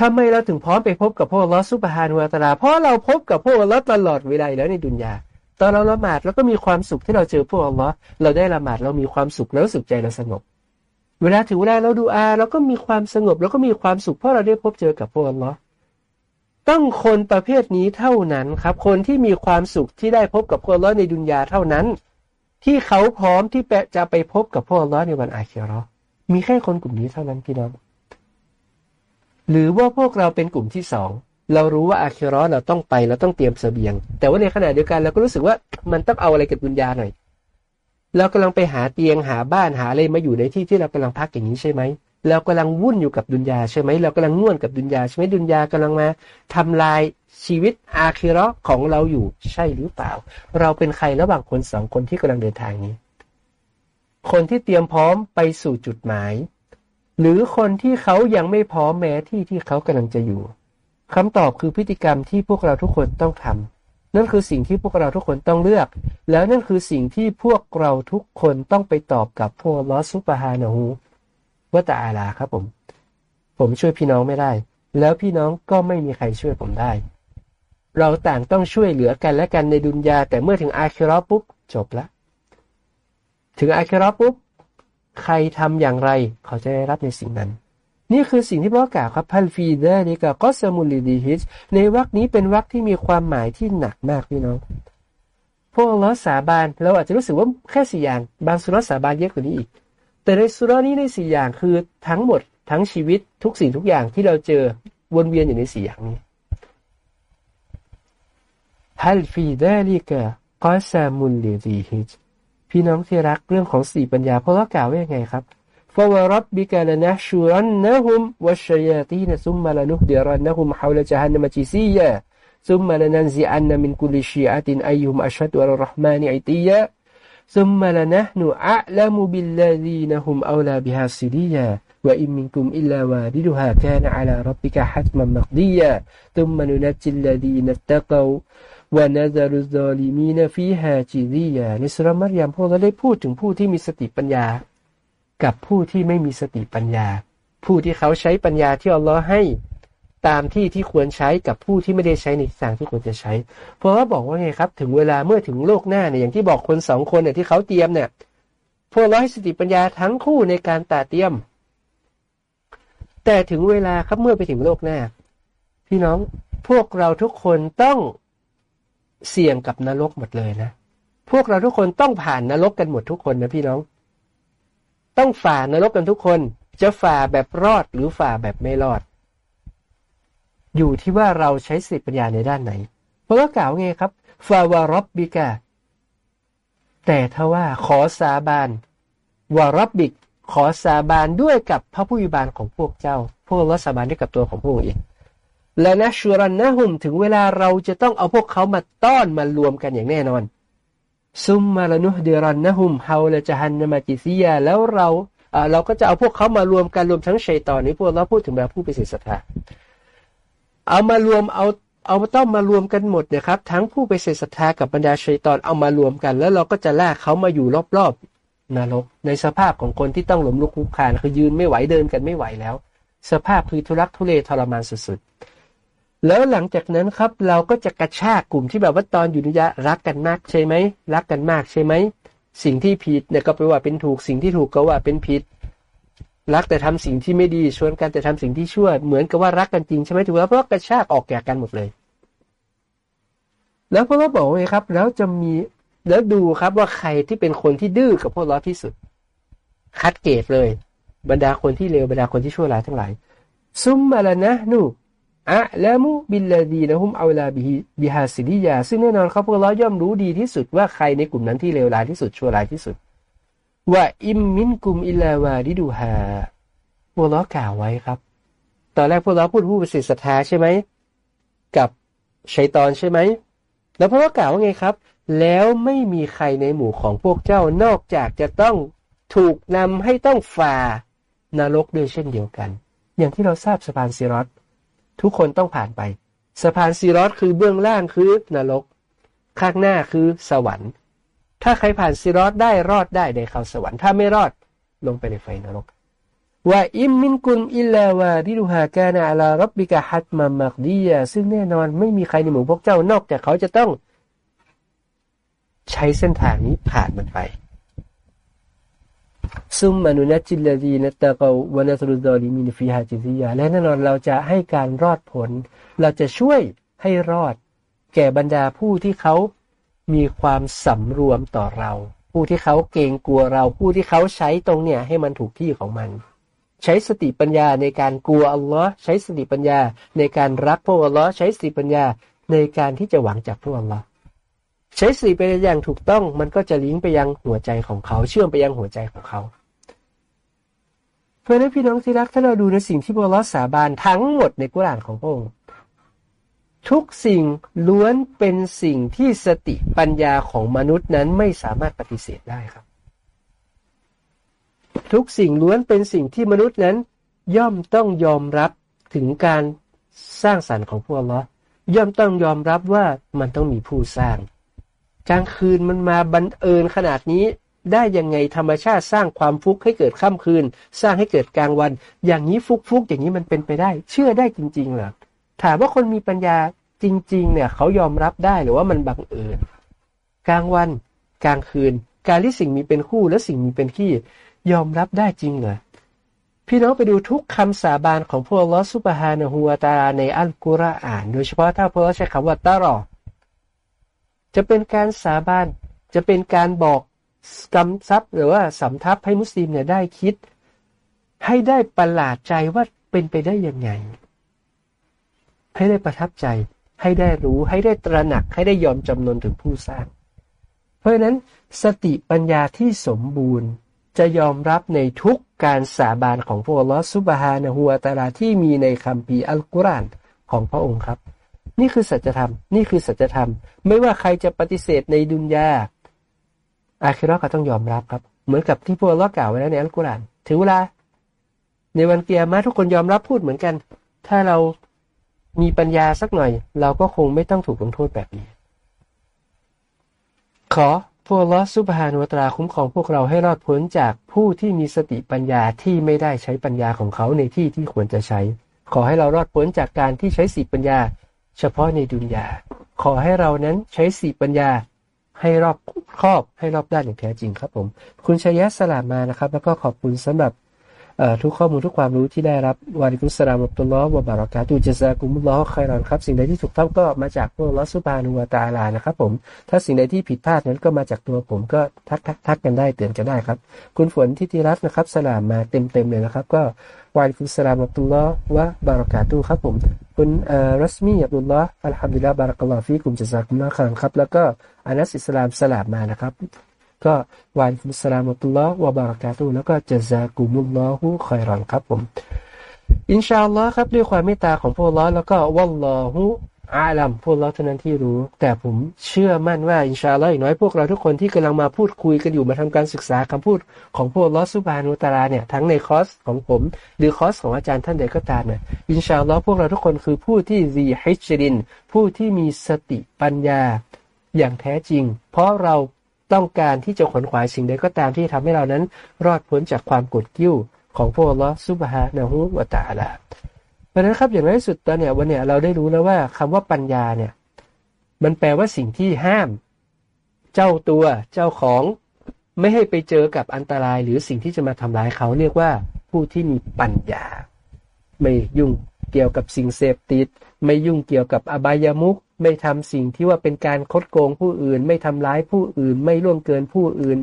ทำไมเราถึงพร้อมไปพบกับพวกอัลลอฮ์สุบฮานุอัตลาเพราะเราพบกับพวกอัลลอฮ์ตลอดเวลาแล้วในดุนยาตอนเราละหมาดเราก็มีความสุขที่เราเจอพวกอัลลอฮ์เราได้ละหมาดเรามีความสุขแล้วสุขใจเราสงบ เวลาถึงเวลาเราดูอาเราก็มีความสงบแล้วก็มีความสุขเพราะเราได้พบเจอกับพระองค์เนาะ ต้องคนประเภทนี้เท่านั้นครับ คนที่มีความสุขที่ได้พบกับพระองค์ในดุนยาเท่านั้น ที่เขาพร้อมที่จะไปพบกับพระองค์ในวันอาคีรอมีแค่คนกลุ่มนี้เท่านั้นพี่น้อง หรือว่าพวกเราเป็นกลุ่มที่สองเรารู้ว่าอาคิรอเราต้องไปเราต้องเตรียมเสบียง แต่ว่าในขณะเดียวกันเราก็รู้สึกว่ามันต้องเอาอะไรกับดุนยาหน่อยเรากำลังไปหาเตียงหาบ้านหาอะไรมาอยู่ในที่ที่เรากำลังพักอย่างนี้ใช่ไหม เรากำลังวุ่นอยู่กับดุนยาใช่ไหมเรากำลังง่วนกับดุนยาใช่ไหมดุนยากำลังมาทำลายชีวิตอาคิรอของเราอยู่ใช่หรือเปล่า เราเป็นใครระหว่างคนสองคนที่กำลังเดินทางนี้ คนที่เตรียมพร้อมไปสู่จุดหมาย หรือคนที่เขายังไม่พร้อมแม้ที่ที่เขากำลังจะอยู่คำตอบคือพฤติกรรมที่พวกเราทุกคนต้องทำนั่นคือสิ่งที่พวกเราทุกคนต้องเลือก แล้วนั่นคือสิ่งที่พวกเราทุกคนต้องไปตอบกับพวกลอสุปฮานะฮู วะตาอาลาครับผม ผมช่วยพี่น้องไม่ได้ แล้วพี่น้องก็ไม่มีใครช่วยผมได้ เราต่างต้องช่วยเหลือกันและกันในดุนยา แต่เมื่อถึงอาคิรอปุ๊บจบละถึงอาคิรอปุ๊บใครทำอย่างไรเขาจะได้รับในสิ่งนั้น นี่คือสิ่งที่พระกล่าวครับพันฟีเดนี่กับก็สมุลิดีฮิชในวรรคนี้เป็นวรรคที่มีความหมายที่หนักมากพี่น้องพวกเราสาบานเราอาจจะรู้สึกว่าแค่สี่อย่าง บางสุรสาบานเยอะกว่านี้อีก แต่ในสุรานี้ในสี่อย่างคือทั้งหมดทั้งชีวิตทุกสิ่งทุกอย่างที่เราเจอวนเวียนอยู่ในสี่อย่างนี้هل في ذلك قسم لذي حجرพี่น้องที่รักเรื่องของสติปัญญาพระองค์กล่าวว่ายังไงครับฟาวรับบิกาลนะชูรันนะฮุมวัชยาตีนซุมมาลานุเดรันนะฮุมฮาวลจฮันนมจิซียะซุมมาลนันซีอันนมินกุลิชีอาตินอายุมอัชฮัดวะรอห์มานีอิตียะ فوربك لنحشرنهم والشياطين ثم لنهدرنهم حول جهنم جثيا ثم لننزعن من كل شيعة أيهم أشهد على الرحمن عتيا ثم لنحن أعلم بالذين هم أولى بها صليا وإن منكم إلا واردها كان على ربك حتما مقضيا ثم ننجي الذين اتقوا ونذر الظالمين فيها جثيا ในสุรมารยามพวกเราได้พูดถึงผู้ที่มีสติปัญญากับผู้ที่ไม่มีสติปัญญา ผู้ที่เขาใช้ปัญญาที่อัลลอฮ์ให้ ตามที่ที่ควรใช้กับผู้ที่ไม่ได้ใช้ในทางที่ควรจะใช้ เพราะว่าบอกว่าไงครับ ถึงเวลาเมื่อถึงโลกหน้าเนี่ยอย่างที่บอกคนสองคนเนี่ยที่เขาเตรียมเนี่ยพวกราให้สติปัญญาทั้งคู่ในการตาเตรียม แต่ถึงเวลาครับเมื่อไปถึงโลกหน้า พี่น้องพวกเราทุกคนต้องเสี่ยงกับนรกหมดเลยนะ พวกเราทุกคนต้องผ่านนรกกันหมดทุกคนนะพี่น้อง ต้องฝ่านรกกันทุกคน จะฝ่าแบบรอดหรือฝ่าแบบไม่รอด อยู่ที่ว่าเราใช้สติปัญญาในด้านไหนเพราะว่ากล่าวไงครับฟาวารบบิกาแต่ถ้าว่าขอสาบานวารบบิก ขอสาบานด้วยกับพระผู้ยุบาลของพวกเจ้า พวกเราสาบานด้วยกับตัวของพวกเองและนะชูรันนะหุมถึงเวลาเราจะต้องเอาพวกเขามาต้อนมารวมกันอย่างแน่นอน ซุมมาลนุเดรันนะฮุมเฮาละจะฮันนมาจิซียาแล้วเราเราก็จะเอาพวกเขามารวมกันรวมทั้งชัยตอนนี้พวกเราพูดถึงแบบผู้ไปเสียศรัทธา เอามารวมเอาเอาต้องมารวมกันหมดนี่ยครับ ทั้งผู้ไปเสียศรัทธากับบรรดาชัยตอนเอามารวมกัน แล้วเราก็จะลากเขามาอยู่รอบๆนรกในสภาพของคนที่ต้องหลมลุกคุกคานคือยืนไม่ไหวเดินกันไม่ไหวแล้ว สภาพคือทุรักทุเลทรมานสุดๆแล้วหลังจากนั้นครับเราก็จะกระชากกลุ่มที่แบบว่าตอนอยู่นิยะรักกันมากใช่ไหมรักกันมากใช่ไหมสิ่งที่ผิดเนี่ยก็ไปว่าเป็นถูกสิ่งที่ถูกก็ว่าเป็นผิด รักแต่ทำสิ่งที่ไม่ดีชวนกันแต่ทำสิ่งที่ชั่ว เหมือนกับว่ารักกันจริงใช่ไหมถูกแล้วเพราะกระชากออกแก่กันหมดเลย แล้วพวกเราบอกไงครับ แล้วจะมีแล้วดูครับว่าใครที่เป็นคนที่ดื้อกับพวกเราที่สุด คัดเกตเลย บรรดาคนที่เลวบรรดาคนที่ชั่วร้ายทั้งหลาย ซุมมาละนะนูอะละมุบิลลาดีนะฮุมเอาลาบิฮิบิฮาซิลิยา ซึ่งแน่นอนครับพวกเราย่อมรู้ดีที่สุดว่าใครในกลุ่มนั้นที่เลวร้ายที่สุดชั่วร้ายที่สุด ว่าอิมมินกุมอิลาวาดิดูฮาพวกเรากล่าวไว้ครับ ตอนแรกพวกเราพูดผู้ประสิทธิ์ศรัทธาใช่ไหม กับชัยตอนใช่ไหม แล้วพวกเรากล่าวว่าไงครับ แล้วไม่มีใครในหมู่ของพวกเจ้านอกจากจะต้องถูกนำให้ต้องฝ่านรกด้วยเช่นเดียวกัน อย่างที่เราทราบสะพานซีรอสทุกคนต้องผ่านไปสะพานซีรอสคือเบื้องล่างคือนรก ข้างหน้าคือสวรรค์ ถ้าใครผ่านซิรอดได้รอดได้ในเขาสวรรค์ถ้าไม่รอดลงไปในไฟนรกว่าوإن منكم إلا واردها كان على ربك حتما مقضياซึ่งแน่นอนไม่มีใครในหมู่พวกเจ้านอกจากเขาจะต้อง ใช้เส้นทางนี้ผ่านมันไป ثم ننجي الذين اتقوا ونذر الظالمين فيها جثياและแน่นอนเราจะให้การรอดพ้น เราจะช่วยให้รอด แก่บรรดาผู้ที่เขา มีความสำรวมต่อเรา ผู้ที่เขาเกรงกลัวเรา ผู้ที่เขาใช้ตรงเนี่ยให้มันถูกที่ของมัน ใช้สติปัญญาในการกลัวอัลลอฮ์ใช้สติปัญญาในการรักพระอัลลอฮ์ใช้สติปัญญาในการที่จะหวังจากพระอัลลอฮ์ใช้สติปัญญาอย่างถูกต้องมันก็จะลิงก์ไปยังหัวใจของเขา เชื่อมไปยังหัวใจของเขาเพราะนั้นพี่น้องที่รักถ้าเราดูในสิ่งที่พระอัลลอฮ์สาบานทั้งหมดในกุรอานของพระองค์ ทุกสิ่งล้วนเป็นสิ่งที่สติปัญญาของมนุษย์นั้นไม่สามารถปฏิเสธได้ครับ ทุกสิ่งล้วนเป็นสิ่งที่มนุษย์นั้น ย่อมต้องยอมรับถึงการสร้างสรรค์ของพวกเราย่อมต้องยอมรับว่ามันต้องมีผู้สร้างกลางคืนมันมาบันเอิญขนาดนี้ ได้ยังไงธรรมชาติสร้างความฟุกให้เกิดค่ำคืน สร้างให้เกิดกลางวัน อย่างนี้ฟุกฟุกอย่างนี้มันเป็นไปได้ เชื่อได้จริงๆเหรอ ถามว่าคนมีปัญญาจริง ๆ เนี่ยเขายอมรับได้หรือว่ามันบังเอิญกลางวัน กลางคืน การที่สิ่งมีเป็นคู่และสิ่งมีเป็นขี้ยอมรับได้จริงเหรอพี่น้องไปดูทุกคำสาบานของพวกลอสุบฮานะฮัวตาในอัลกุรอาน โดยเฉพาะถ้าพวกเราใช้คำว่าตารอจะเป็นการสาบานจะเป็นการบอกกำซับหรือว่าสำทับให้มุสลิมเนี่ยได้คิด ให้ได้ประหลาดใจว่าเป็นไปได้ยังไง ให้ได้ประทับใจ ให้ได้รู้ให้ได้ตระหนักให้ได้ยอมจำนนถึงผู้สร้าง เพราะฉะนั้นสติปัญญาที่สมบูรณ์จะยอมรับในทุกการสาบานของพระลอสุบฮานะฮัวตาลาที่มีในคัมภีร์อัลกุรอานของพระองค์ครับ นี่คือสัจธรรม นี่คือสัจธรรม ไม่ว่าใครจะปฏิเสธในดุนยาอาคิรอก็ต้องยอมรับครับ เหมือนกับที่พวกเรากล่าวไว้แล้วในอัลกุรอานถึงเวลา ในวันเกียร์มาทุกคนยอมรับพูดเหมือนกัน ถ้าเรา มีปัญญาสักหน่อย เราก็คงไม่ต้องถูกลงโทษแบบนี้ ขอพวกลอสุบฮานุตราคุ้มครองพวกเราให้รอดพ้นจากผู้ที่มีสติปัญญาที่ไม่ได้ใช้ปัญญาของเขาในที่ที่ควรจะใช้ ขอให้เรารอดพ้นจากการที่ใช้สติปัญญา เฉพาะในดุนยา ขอให้เรานั้นใช้สติปัญญาให้รอบครอบให้รอบด้านอย่างแท้จริงครับผม คุณชัยยะสลามมานะครับ แล้วก็ขอบคุณสำหรับ ทุกข้อมูลทุกความรู้ที่ได้รับวาริกุสลามอับตุลลอฮ์วะบารากาตุจซากุมุลลอฮ์ใครรอนครับ สิ่งใดที่ถูกต้องก็มาจากพระลอสุบานุวาตาลานะครับผม ถ้าสิ่งใดที่ผิดพลาดนั้นก็มาจากตัวผมก็ทักทักทักกันได้เตือนกันได้ครับ คุณฝนที่ทีรัตนะครับสลามมาเต็มเต็มเลยนะครับ ก็วาริกุสลามอับตุลลอฮ์วะบารากาตุครับผมคุณรัสมีอับดุลลอฮ์อัลฮัมดุลิลลาบารักัลลอฮ์ฟีกุมจซากุมลอฮ์ครับแล้วก็อานัสอิสลามสลามมานะครับ ก็วานคุสลามุตุลลอฮ์วะบารักาตุแล้วก็จะซากุมุลลอฮุคอยรอนครับผม อินชาอัลลอฮ์ครับด้วยความเมตตาของพระลอแล้วก็วัลลอฮุอาลัมพวกเราเท่านั้นที่รู้ แต่ผมเชื่อมั่นว่าอินชาอัลลอฮ์อย่างน้อยพวกเราทุกคนที่กำลังมาพูดคุยกันอยู่มาทำการศึกษาคำพูดของพวกลอสุบานุตาราเนี่ยทั้งในคอร์สของผม หรือคอร์สของอาจารย์ท่านใดก็ตามเนี่ยอินชาอัลลอฮ์พวกเราทุกคนคือผู้ที่ซีฮิชริน ผู้ที่มีสติปัญญาอย่างแท้จริง เพราะเรา ต้องการที่จะขนขวายสิ่งใดก็ตามที่ทำให้เรานั้น รอดพ้นจากความกดกิ้วของพวกลอสุบฮานะฮุวะตาลาราะนั้นครับอย่างน้อยสุดตอนเนี้ยวันเนี้ยเราได้รู้แล้วว่าคำว่าปัญญาเนี่ย มันแปลว่าสิ่งที่ห้าม เจ้าตัวเจ้าของไม่ให้ไปเจอกับอันตรายหรือสิ่งที่จะมาทำร้ายเขาเรียกว่าผู้ที่มีปัญญา ไม่ยุ่งเกี่ยวกับสิ่งเสพติด ไม่ยุ่งเกี่ยวกับอบายามุขไม่ทำสิ่งที่ว่าเป็นการคดโกงผู้อื่น ไม่ทำร้ายผู้อื่น ไม่ล่วงเกินผู้อื่น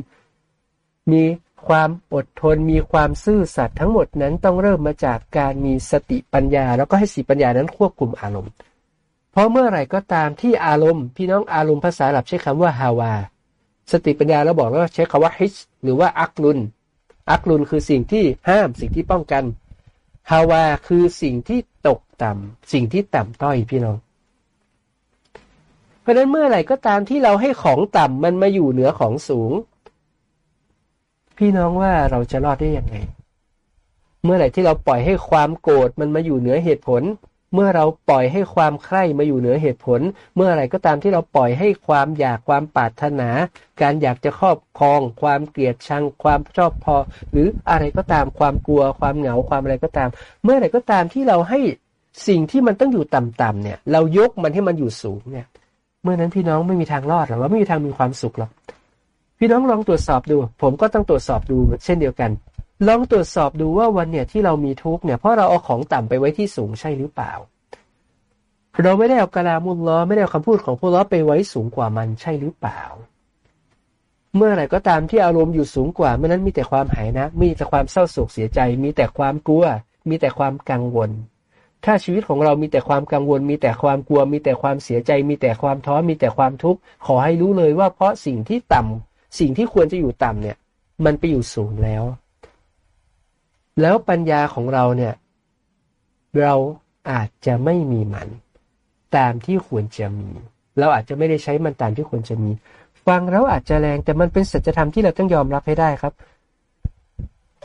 มีความอดทนมีความซื่อสัตย์ทั้งหมดนั้นต้องเริ่มมาจากการมีสติปัญญา แล้วก็ให้สติปัญญานั้นควบคุมอารมณ์ เพราะเมื่อไหร่ก็ตามที่อารมณ์ พี่น้องอารมณ์ภาษาหลับใช้คำว่าฮาวา สติปัญญาเราบอกแล้วใช้คำว่าฮิชหรือว่าอักลุนอักลุนคือสิ่งที่ห้ามสิ่งที่ป้องกันฮาวาคือสิ่งที่ ต่ำสิ่งที่ต่ำต้อยพี่น้อง เพราะนั้นเมื่อไหร่ก็ตามที่เราให้ของต่ำมันมาอยู่เหนือของสูง พี่น้องว่าเราจะรอดได้ยังไง เมื่อไหร่ที่เราปล่อยให้ความโกรธมันมาอยู่เหนือเหตุผล เมื่อเราปล่อยให้ความใคร่มาอยู่เหนือเหตุผล เมื่อไหร่ก็ตามที่เราปล่อยให้ความอยากความปรารถนา การอยากจะครอบครอง ความเกลียดชัง ความชอบพอ หรืออะไรก็ตามความกลัว ความเหงาความอะไรก็ตาม เมื่อไหร่ก็ตามที่เราให้ สิ่งที่มันต้องอยู่ต่ำๆเนี่ย เรายกมันให้มันอยู่สูงเนี่ย เมื่อนั้นพี่น้องไม่มีทางรอดหรอกว่าไม่มีทางมีความสุขหรอกพี่น้องลองตรวจสอบดู ผมก็ต้องตรวจสอบดูเช่นเดียวกัน ลองตรวจสอบดูว่าวันเนี่ยที่เรามีทุกเนี่ยเพราะเราเอาของต่ำไปไว้ที่สูงใช่หรือเปล่า เราไม่ได้เอากะลามุลล้อไม่ได้เอาคำพูดของพวกล้อไปไว้สูงกว่ามันใช่หรือเปล่า เมื่อไหร่ก็ตามที่อารมณ์อยู่สูงกว่าเมื่อนั้นมีแต่ความหายนะ มีแต่ความเศร้าโศกเสียใจ มีแต่ความกลัว มีแต่ความกังวล ถ้าชีวิตของเรามีแต่ความกังวล มีแต่ความกลัว มีแต่ความเสียใจ มีแต่ความท้อ มีแต่ความทุกข์ ขอให้รู้เลยว่าเพราะสิ่งที่ต่ำสิ่งที่ควรจะอยู่ต่ำเนี่ย มันไปอยู่สูงแล้ว แล้วปัญญาของเราเนี่ย เราอาจจะไม่มีมัน ตามที่ควรจะมี เราอาจจะไม่ได้ใช้มันตามที่ควรจะมี ฟังแล้วอาจจะแรงแต่มันเป็นสัจธรรมที่เราต้องยอมรับให้ได้ครับ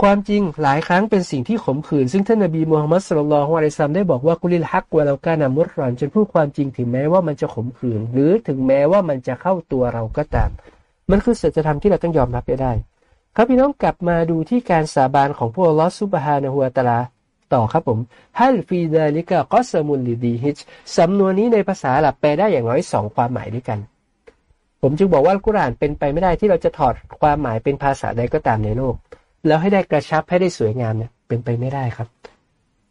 ความจริงหลายครั้งเป็นสิ่งที่ขมขื่นซึ่งท่านนบีมูฮัมมัดสุลลัลฮวาอิสลามได้บอกว่ากุลิลฮักวะเรากานามุรอนจนพูดความจริงถึงแม้ว่ามันจะขมขื่นหรือถึงแม้ว่ามันจะเข้าตัวเราก็ตาม มันคือสัจธรรมที่เราต้องยอมรับไปได้ ครับพี่น้องกลับมาดูที่การสาบานของพวกลอสุบฮานะฮัวตาลาต่อครับผมฮัลฟีดาลิกะกอสมุลลิดีฮิชสำนวนนี้ในภาษาหลับแปลได้อย่างน้อยสองความหมายด้วยกัน ผมจึงบอกว่ากุรานเป็นไปไม่ได้ที่เราจะถอดความหมายเป็นภาษาใดก็ตามในโลก แล้วให้ได้กระชับให้ได้สวยงามเนี่ยเป็นไปไม่ได้ครับ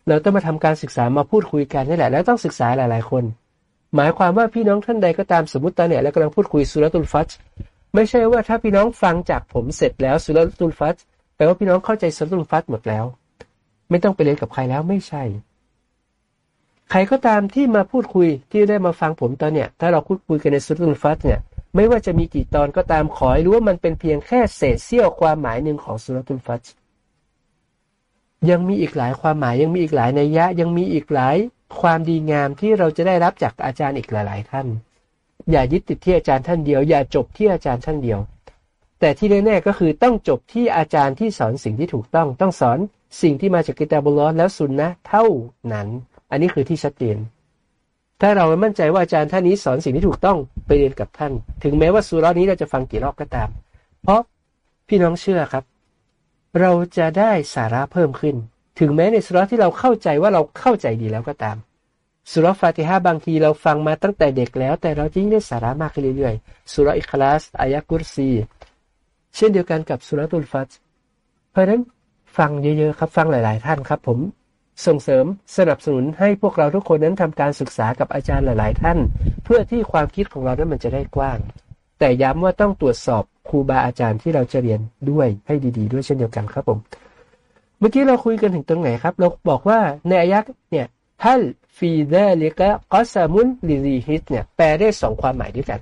เราต้องมาทำการศึกษามาพูดคุยกันนี่แหละ แล้วต้องศึกษาหลาย ๆ คน หมายความว่าพี่น้องท่านใดก็ตามสมมติตอนเนี่ยแล้วกำลังพูดคุยสุรตุลฟัชไม่ใช่ว่าถ้าพี่น้องฟังจากผมเสร็จแล้วสุลตุลฟัตแปลว่าพี่น้องเข้าใจสุลตุลฟัตหมดแล้ว ไม่ต้องไปเรียนกับใครแล้วไม่ใช่ ใครก็ตามที่มาพูดคุยที่ได้มาฟังผมตอนเนี้ยถ้าเราพูดคุยกันในสุลตุลฟัตเนี่ย ไม่ว่าจะมีกี่ตอนก็ตามขอให้รู้ว่ามันเป็นเพียงแค่เศษเสี้ยวความหมายหนึ่งของสุลตุลฟัตยังมีอีกหลายความหมายยังมีอีกหลายนัยยะ ยังมีอีกหลายความดีงามที่เราจะได้รับจากอาจารย์อีกหลาย ๆ ท่าน อย่ายึดติดที่อาจารย์ท่านเดียว อย่าจบที่อาจารย์ท่านเดียว แต่ที่แน่ๆก็คือต้องจบที่อาจารย์ที่สอนสิ่งที่ถูกต้องต้องสอนสิ่งที่มาจากกิตาบุลอแล้วสุนนะเท่านั้น อันนี้คือที่ชัดเจน ถ้าเรามั่นใจว่าอาจารย์ท่านนี้สอนสิ่งที่ถูกต้องไปเรียนกับท่าน ถึงแม้ว่าสุรานี้เราจะฟังกี่รอบก็ตาม เพราะพี่น้องเชื่อครับ เราจะได้สาระเพิ่มขึ้น ถึงแม้ในสุราที่เราเข้าใจว่าเราเข้าใจดีแล้วก็ตามสุรฟาติฮาบางทีเราฟังมาตั้งแต่เด็กแล้ว แต่เรายิ่งได้สาระมากขึ้นเรื่อยๆสุรอิคลาสอายะกุรซีเช่นเดียวกันกับสุรตุลฟัตเพราะฉะนั้นฟังเยอะๆครับ ฟังหลาย ๆ ท่านครับ ผม ส่งเสริมสนับสนุนให้พวกเราทุกคนนั้นทำการศึกษากับอาจารย์หลาย ๆ ท่าน เพื่อที่ความคิดของเรานั้นมันจะได้กว้าง แต่ย้ำว่าต้องตรวจสอบครูบาอาจารย์ที่เราจะเรียนด้วยให้ดี ๆ ด้วยเช่นเดียวกันครับผม เมื่อกี้เราคุยกันถึงตรงไหนครับ เราบอกว่าในอายะเนี่ยฮัลฟีเดลิกะกอสามุนลิลีฮิตเนี่ยแปลได้สองความหมายด้วยกัน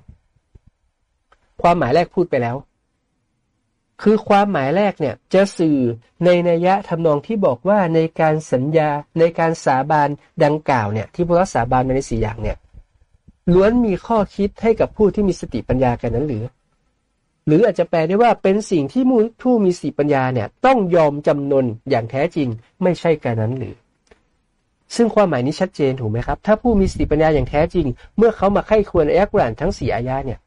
ความหมายแรกพูดไปแล้ว คือความหมายแรกเนี่ยจะสื่อในนัยยะทำนองที่บอกว่าในการสัญญาในการสาบานดังกล่าวเนี่ยที่พระสาบานมาในสี่อย่างเนี่ยล้วนมีข้อคิดให้กับผู้ที่มีสติปัญญากันนั้นหรือ หรืออาจจะแปลได้ว่าเป็นสิ่งที่ผู้มีสติปัญญาเนี่ยต้องยอมจำนนอย่างแท้จริงไม่ใช่การนั้นหรือ ซึ่งความหมายนี้ชัดเจนถูกไหมครับ ถ้าผู้มีสติปัญญาอย่างแท้จริง เมื่อเขามาไข้ควรแอกรานทั้งสี่อายะเนี่ย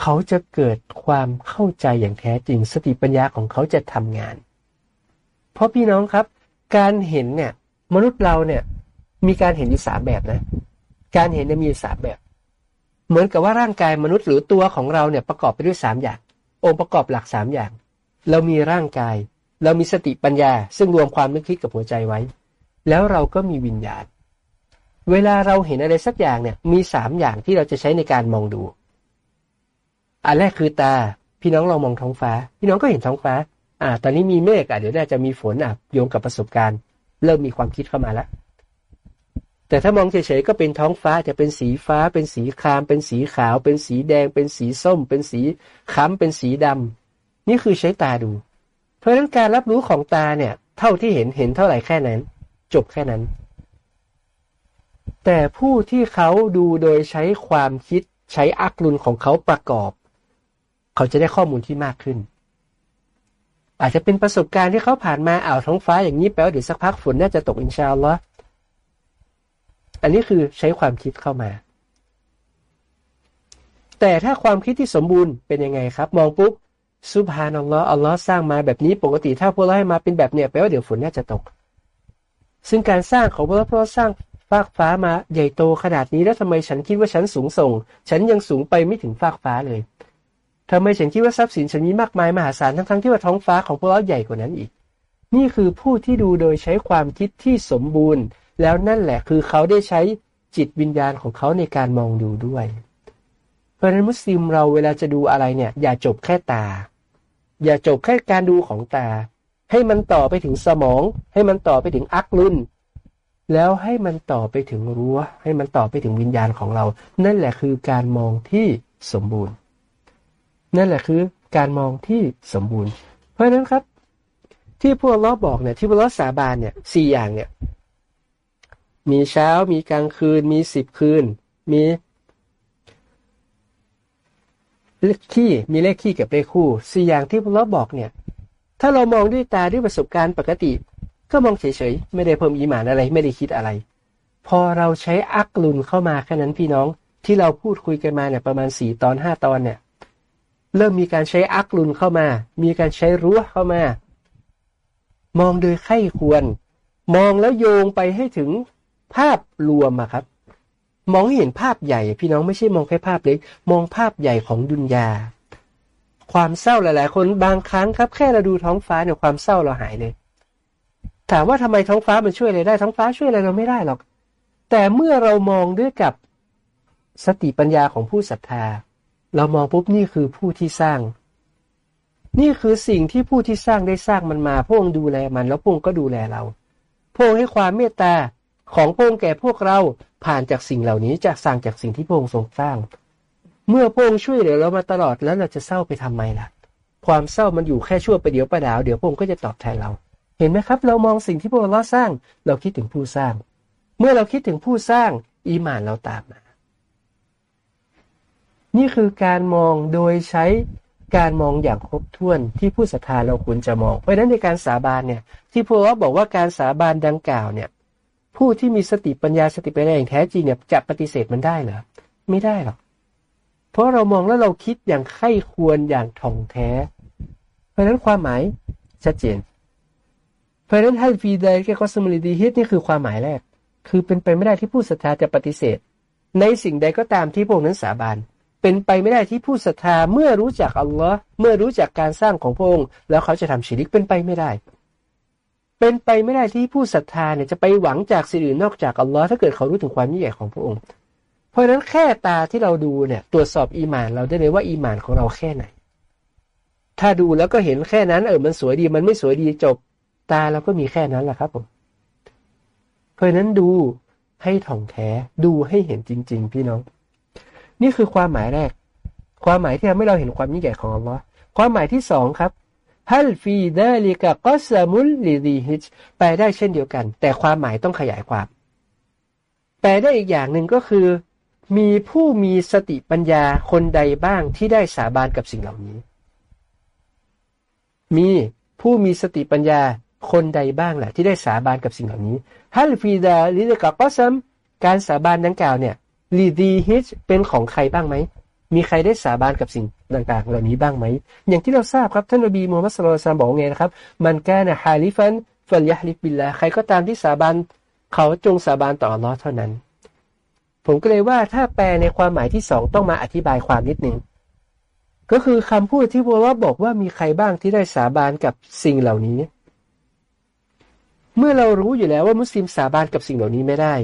เขาจะเกิดความเข้าใจอย่างแท้จริงสติปัญญาของเขาจะทำงาน เพราะพี่น้องครับ การเห็นเนี่ย มนุษย์เราเนี่ย มีการเห็นอยู่สามแบบนะ การเห็นเนี่ยมีสามแบบ เหมือนกับว่าร่างกายมนุษย์หรือตัวของเราเนี่ยประกอบไปด้วยสามอย่าง องค์ประกอบหลักสามอย่าง เรามีร่างกาย เรามีสติปัญญา ซึ่งรวมความนึกคิดกับหัวใจไว้ แล้วเราก็มีวิญญาณ เวลาเราเห็นอะไรสักอย่างเนี่ย มีสามอย่างที่เราจะใช้ในการมองดู อันแรกคือตา พี่น้องเรามองท้องฟ้า พี่น้องก็เห็นท้องฟ้า อ่า ตอนนี้มีเมฆอะเดี๋ยวน่าจะมีฝนอะโยงกับประสบการณ์ เริ่มมีความคิดเข้ามาแล้วแต่ถ้ามองเฉยๆก็เป็นท้องฟ้าจะเป็นสีฟ้า เป็นสีคราม เป็นสีขาว เป็นสีแดง เป็นสีส้ม เป็นสีค้ำเป็นสีดำนี่คือใช้ตาดู เพราะฉะนั้นการรับรู้ของตาเนี่ย เท่าที่เห็นเห็นเท่าไหร่แค่นั้น จบแค่นั้น แต่ผู้ที่เขาดูโดยใช้ความคิดใช้อักลุนของเขาประกอบ เขาจะได้ข้อมูลที่มากขึ้น อาจจะเป็นประสบการณ์ที่เขาผ่านมาอ่าวท้องฟ้าอย่างนี้แปลว่าเดี๋ยวสักพักฝนน่าจะตกอินชาอัลลอฮ์อันนี้คือใช้ความคิดเข้ามา แต่ถ้าความคิดที่สมบูรณ์เป็นยังไงครับ มองปุ๊บซุบฮานัลลอฮ์อัลลอฮ์สร้างมาแบบนี้ปกติถ้าพวกเราให้มาเป็นแบบเนี้ยแปลว่าเดี๋ยวฝนน่าจะตก ซึ่งการสร้างของพวกเราเราสร้างฟากฟ้ามาใหญ่โตขนาดนี้แล้วทำไมฉันคิดว่าฉันสูงส่ง ฉันยังสูงไปไม่ถึงฟากฟ้าเลย ทำไมฉันคิดว่าทรัพย์สินฉันมีมากมายมหาศาลทั้งๆที่ว่าท้องฟ้าของพวกเราใหญ่กว่านั้นอีก นี่คือผู้ที่ดูโดยใช้ความคิดที่สมบูรณ์ แล้วนั่นแหละคือเขาได้ใช้จิตวิญญาณของเขาในการมองดูด้วย เพราะฉะนั้นมุสลิมเราเวลาจะดูอะไรเนี่ย อย่าจบแค่ตา อย่าจบแค่การดูของตา ให้มันต่อไปถึงสมอง ให้มันต่อไปถึงอักลุนแล้วให้มันต่อไปถึงรั้ว ให้มันต่อไปถึงวิญญาณของเรา นั่นแหละคือการมองที่สมบูรณ์ นั่นแหละคือการมองที่สมบูรณ์ เพราะฉะนั้นครับ ที่พวกเราบอกเนี่ยที่พวกเราสาบานเนี่ยสี่อย่างเนี่ย มีเช้ามีกลางคืน มีสิบคืน มีเลขขี้มีเลขขี้กับเลขคู่สี่อย่างที่เราบอกเนี่ย ถ้าเรามองด้วยตาด้วยประสบการณ์ปกติ ก็มองเฉยๆไม่ได้เพิ่มอีหมานอะไร ไม่ได้คิดอะไร พอเราใช้อักลุนเข้ามาแค่นั้นพี่น้องที่เราพูดคุยกันมาเนี่ยประมาณสี่ตอนห้าตอนเนี่ย เริ่มมีการใช้อักลุนเข้ามา มีการใช้รั้วเข้ามา มองโดยไข้ควร มองแล้วโยงไปให้ถึงภาพรวมอะครับ มองให้เห็นภาพใหญ่ พี่น้องไม่ใช่มองแค่ภาพเล็ก มองภาพใหญ่ของดุนยา ความเศร้าหลาย ๆ คนบางครั้งครับ แค่เราดูท้องฟ้าเนี่ยความเศร้าเราหายเลย ถามว่าทำไมท้องฟ้ามันช่วยอะไรได้ท้องฟ้าช่วยอะไรเราไม่ได้หรอก แต่เมื่อเรามองด้วยกับสติปัญญาของผู้ศรัทธา เรามองปุ๊บนี่คือผู้ที่สร้าง นี่คือสิ่งที่ผู้ที่สร้างได้สร้างมันมาพระองค์ดูแลมันแล้วพระองค์ก็ดูแลเราพระองค์ให้ความเมตตาของพระองค์แก่พวกเราผ่านจากสิ่งเหล่านี้จากสร้างจากสิ่งที่พระองค์ทรงสร้าง เมื่อพระองค์ช่วยเหลือเรามาตลอดแล้วเราจะเศร้าไปทำไมล่ะ ความเศร้ามันอยู่แค่ชั่วไปเดี๋ยวประดาวเดี๋ยวพระองค์ก็จะตอบแทนเรา เห็นไหมครับ เรามองสิ่งที่พระองค์สร้าง เราคิดถึงผู้สร้าง เมื่อเราคิดถึงผู้สร้าง อีหมานเราตามมา นี่คือการมองโดยใช้การมองอย่างครบถ้วนที่ผู้ศรัทธาเราควรจะมอง เพราะฉะนั้นในการสาบานเนี่ย ที่พระองค์บอกว่าการสาบานดังกล่าวเนี่ย ผู้ที่มีสติปัญญาสติปัญญาอย่างแท้จริงเนี่ยจะปฏิเสธมันได้เหรอไม่ได้หรอกเพราะเรามองแล้วเราคิดอย่างไข้ควรอย่างท่องแท้ เพราะนั้นความหมายชัดเจน เพราะนั้นให้ฟีเดแกคอสมลิดีฮิตนี่คือความหมายแรก คือเป็นไปไม่ได้ที่ผู้ศรัทธาจะปฏิเสธ ในสิ่งใดก็ตามที่พวกนั้นสาบาน เป็นไปไม่ได้ที่ผู้ศรัทธาเมื่อรู้จักอัลลอฮ์เมื่อรู้จักการสร้างของพระองค์ แล้วเขาจะทำชีริกเป็นไปไม่ได้ เป็นไปไม่ได้ที่ผู้ศรัทธาเนี่ยจะไปหวังจากสิ่งอื่นนอกจากอัลลอฮ์ถ้าเกิดเขารู้ถึงความยิ่งใหญ่ของพระองค์ เพราะฉะนั้นแค่ตาที่เราดูเนี่ยตรวจสอบอีมานเราได้เลยว่าอีมานของเราแค่ไหน ถ้าดูแล้วก็เห็นแค่นั้นเออมันสวยดีมันไม่สวยดีจบ ตาเราก็มีแค่นั้นแหละครับผมเพราะฉะนั้นดูให้ถ่องแท้ดูให้เห็นจริง ๆ พี่น้อง นี่คือความหมายแรก ความหมายที่ทำให้เราเห็นความยิ่งใหญ่ของอัลลอฮ์ความหมายที่สองครับฮัลฟีดาลิกะกอสมุลลิดีฮิจแปลได้เช่นเดียวกัน แต่ความหมายต้องขยายความ แปลได้อีกอย่างหนึ่งก็คือ มีผู้มีสติปัญญาคนใดบ้างที่ได้สาบานกับสิ่งเหล่านี้ มีผู้มีสติปัญญาคนใดบ้างแหละที่ได้สาบานกับสิ่งเหล่านี้ฮัลฟีดาลิกับก็ซัมการสาบานดังกล่าวเนี่ย ลีดีฮิชเป็นของใครบ้างไหม มีใครได้สาบานกับสิ่งต่างๆ เหล่านี้บ้างไหม อย่างที่เราทราบครับ ท่านนบีมูฮัมมัดสุลตัลบอกไงนะครับ มันแกนะฮาลิฟันฟัลยะลิบิลละใครก็ตามที่สาบานเขาจงสาบานต่ออัลลอฮ์เท่านั้น ผมก็เลยว่าถ้าแปลในความหมายที่สองต้องมาอธิบายความนิดนึงก็คือคำพูดที่พวกเราบอกว่ามีใครบ้างที่ได้สาบานกับสิ่งเหล่านี้ เมื่อเรารู้อยู่แล้วว่ามุสลิมสาบานกับสิ่งเหล่านี้ไม่ได้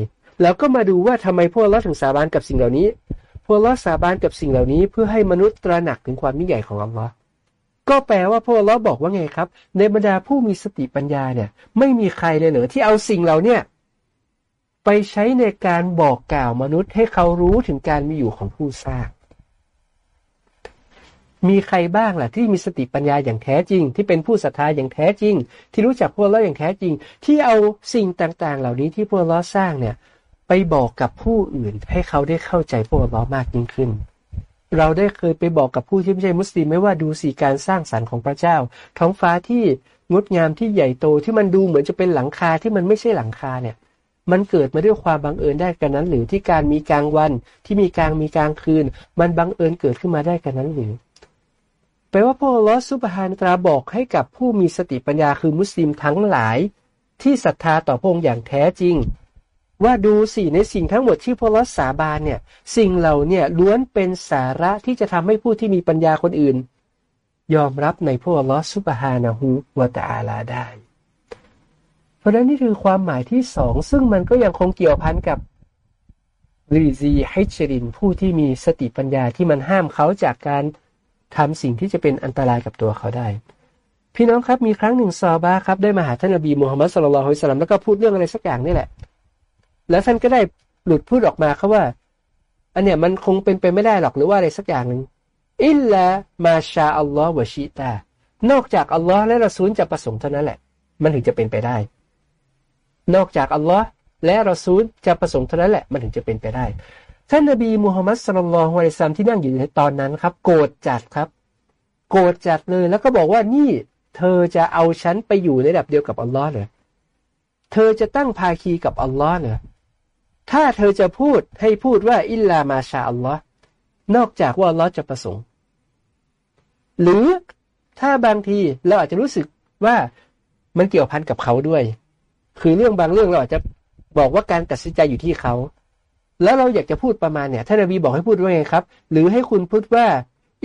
แล้วก็มาดูว่าทำไมพวกเราถึงสาบานกับสิ่งเหล่านี้ พวกเราสาบานกับสิ่งเหล่านี้ เพื่อให้มนุษย์ตระหนักถึงความยิ่งใหญ่ของอัลลอฮ์ก็แปลว่าพวกเราบอกว่าไงครับ ในบรรดาผู้มีสติปัญญาเนี่ย ไม่มีใครเลยเหรอที่เอาสิ่งเหล่านี้ไปใช้ในการบอกกล่าวมนุษย์ให้เขารู้ถึงการมีอยู่ของผู้สร้าง มีใครบ้างล่ะที่มีสติปัญญาอย่างแท้จริง ที่เป็นผู้ศรัทธาอย่างแท้จริง ที่รู้จักพวกเราอย่างแท้จริง ที่เอาสิ่งต่างๆ เหล่านี้ที่พวกเราสร้างเนี่ย ไปบอกกับผู้อื่นให้เขาได้เข้าใจพวกเรามากยิ่งขึ้น เราได้เคยไปบอกกับผู้ที่ไม่ใช่มุสลิมไม่ว่าดูสีการสร้างสรรค์ของพระเจ้า ท้องฟ้าที่งดงามที่ใหญ่โตที่มันดูเหมือนจะเป็นหลังคาที่มันไม่ใช่หลังคาเนี่ย มันเกิดมาด้วยความบังเอิญได้กันนั้น หรือที่การมีกลางวันที่มีกลางมีกลางคืน มันบังเอิญเกิดขึ้นมาได้กันนั้นหรือแปลว่าพระลอสุบฮานตราบอกให้กับผู้มีสติปัญญาคือมุสลิมทั้งหลาย ที่ศรัทธาต่อพระองค์อย่างแท้จริง ว่าดูสิในสิ่งทั้งหมดที่พลสาบานเนี่ย สิ่งเหล่าเนี่ยล้วนเป็นสาระที่จะทำให้ผู้ที่มีปัญญาคนอื่น ยอมรับในพวกลอสุบฮานะฮูวาตาลาได้ เพราะนั้นนี่คือความหมายที่สองซึ่งมันก็ยังคงเกี่ยวพันกับลีซีไฮเชรินผู้ที่มีสติปัญญาที่มันห้ามเขาจากการทำสิ่งที่จะเป็นอันตรายกับตัวเขาได้ พี่น้องครับมีครั้งหนึ่งซอบาครับได้มาหาท่านอบีมูฮัมมัดสุลลัลฮุสลามแล้วก็พูดเรื่องอะไรสักอย่างนี่แหละ แล้วท่านก็ได้หลุดพูดออกมาครับว่า อันเนี้ยมันคงเป็นไปไม่ได้หรอกหรือว่าอะไรสักอย่างหนึ่งอิลลามาชาอัลลอฮ์วะชิตานอกจากอัลลอฮ์และรอซูลจะประสงค์เท่านั้นแหละ มันถึงจะเป็นไปได้ นอกจากอัลลอฮ์และรอซูลจะประสงค์เท่านั้นแหละ มันถึงจะเป็นไปได้ ท่านนบีมูฮัมมัดสุลลัลฮุอะลัยซัมที่นั่งอยู่ในตอนนั้นครับ โกรธจัดครับ โกรธจัดเลยแล้วก็บอกว่านี่เธอจะเอาฉันไปอยู่ในระดับเดียวกับอัลลอฮ์เหรอเธอจะตั้งภาคีกับอัลลอฮ์เหรอ ถ้าเธอจะพูดให้พูดว่าอิลลามาชาอัลลอฮ์นอกจากว่าอัลลอฮ์จะประสงค์ หรือถ้าบางทีเราอาจจะรู้สึกว่ามันเกี่ยวพันกับเขาด้วย คือเรื่องบางเรื่องเราอาจจะบอกว่าการตัดสินใจอยู่ที่เขา แล้วเราอยากจะพูดประมาณเนี่ยท่านนบีบอกให้พูดว่าไงครับ หรือให้คุณพูดว่า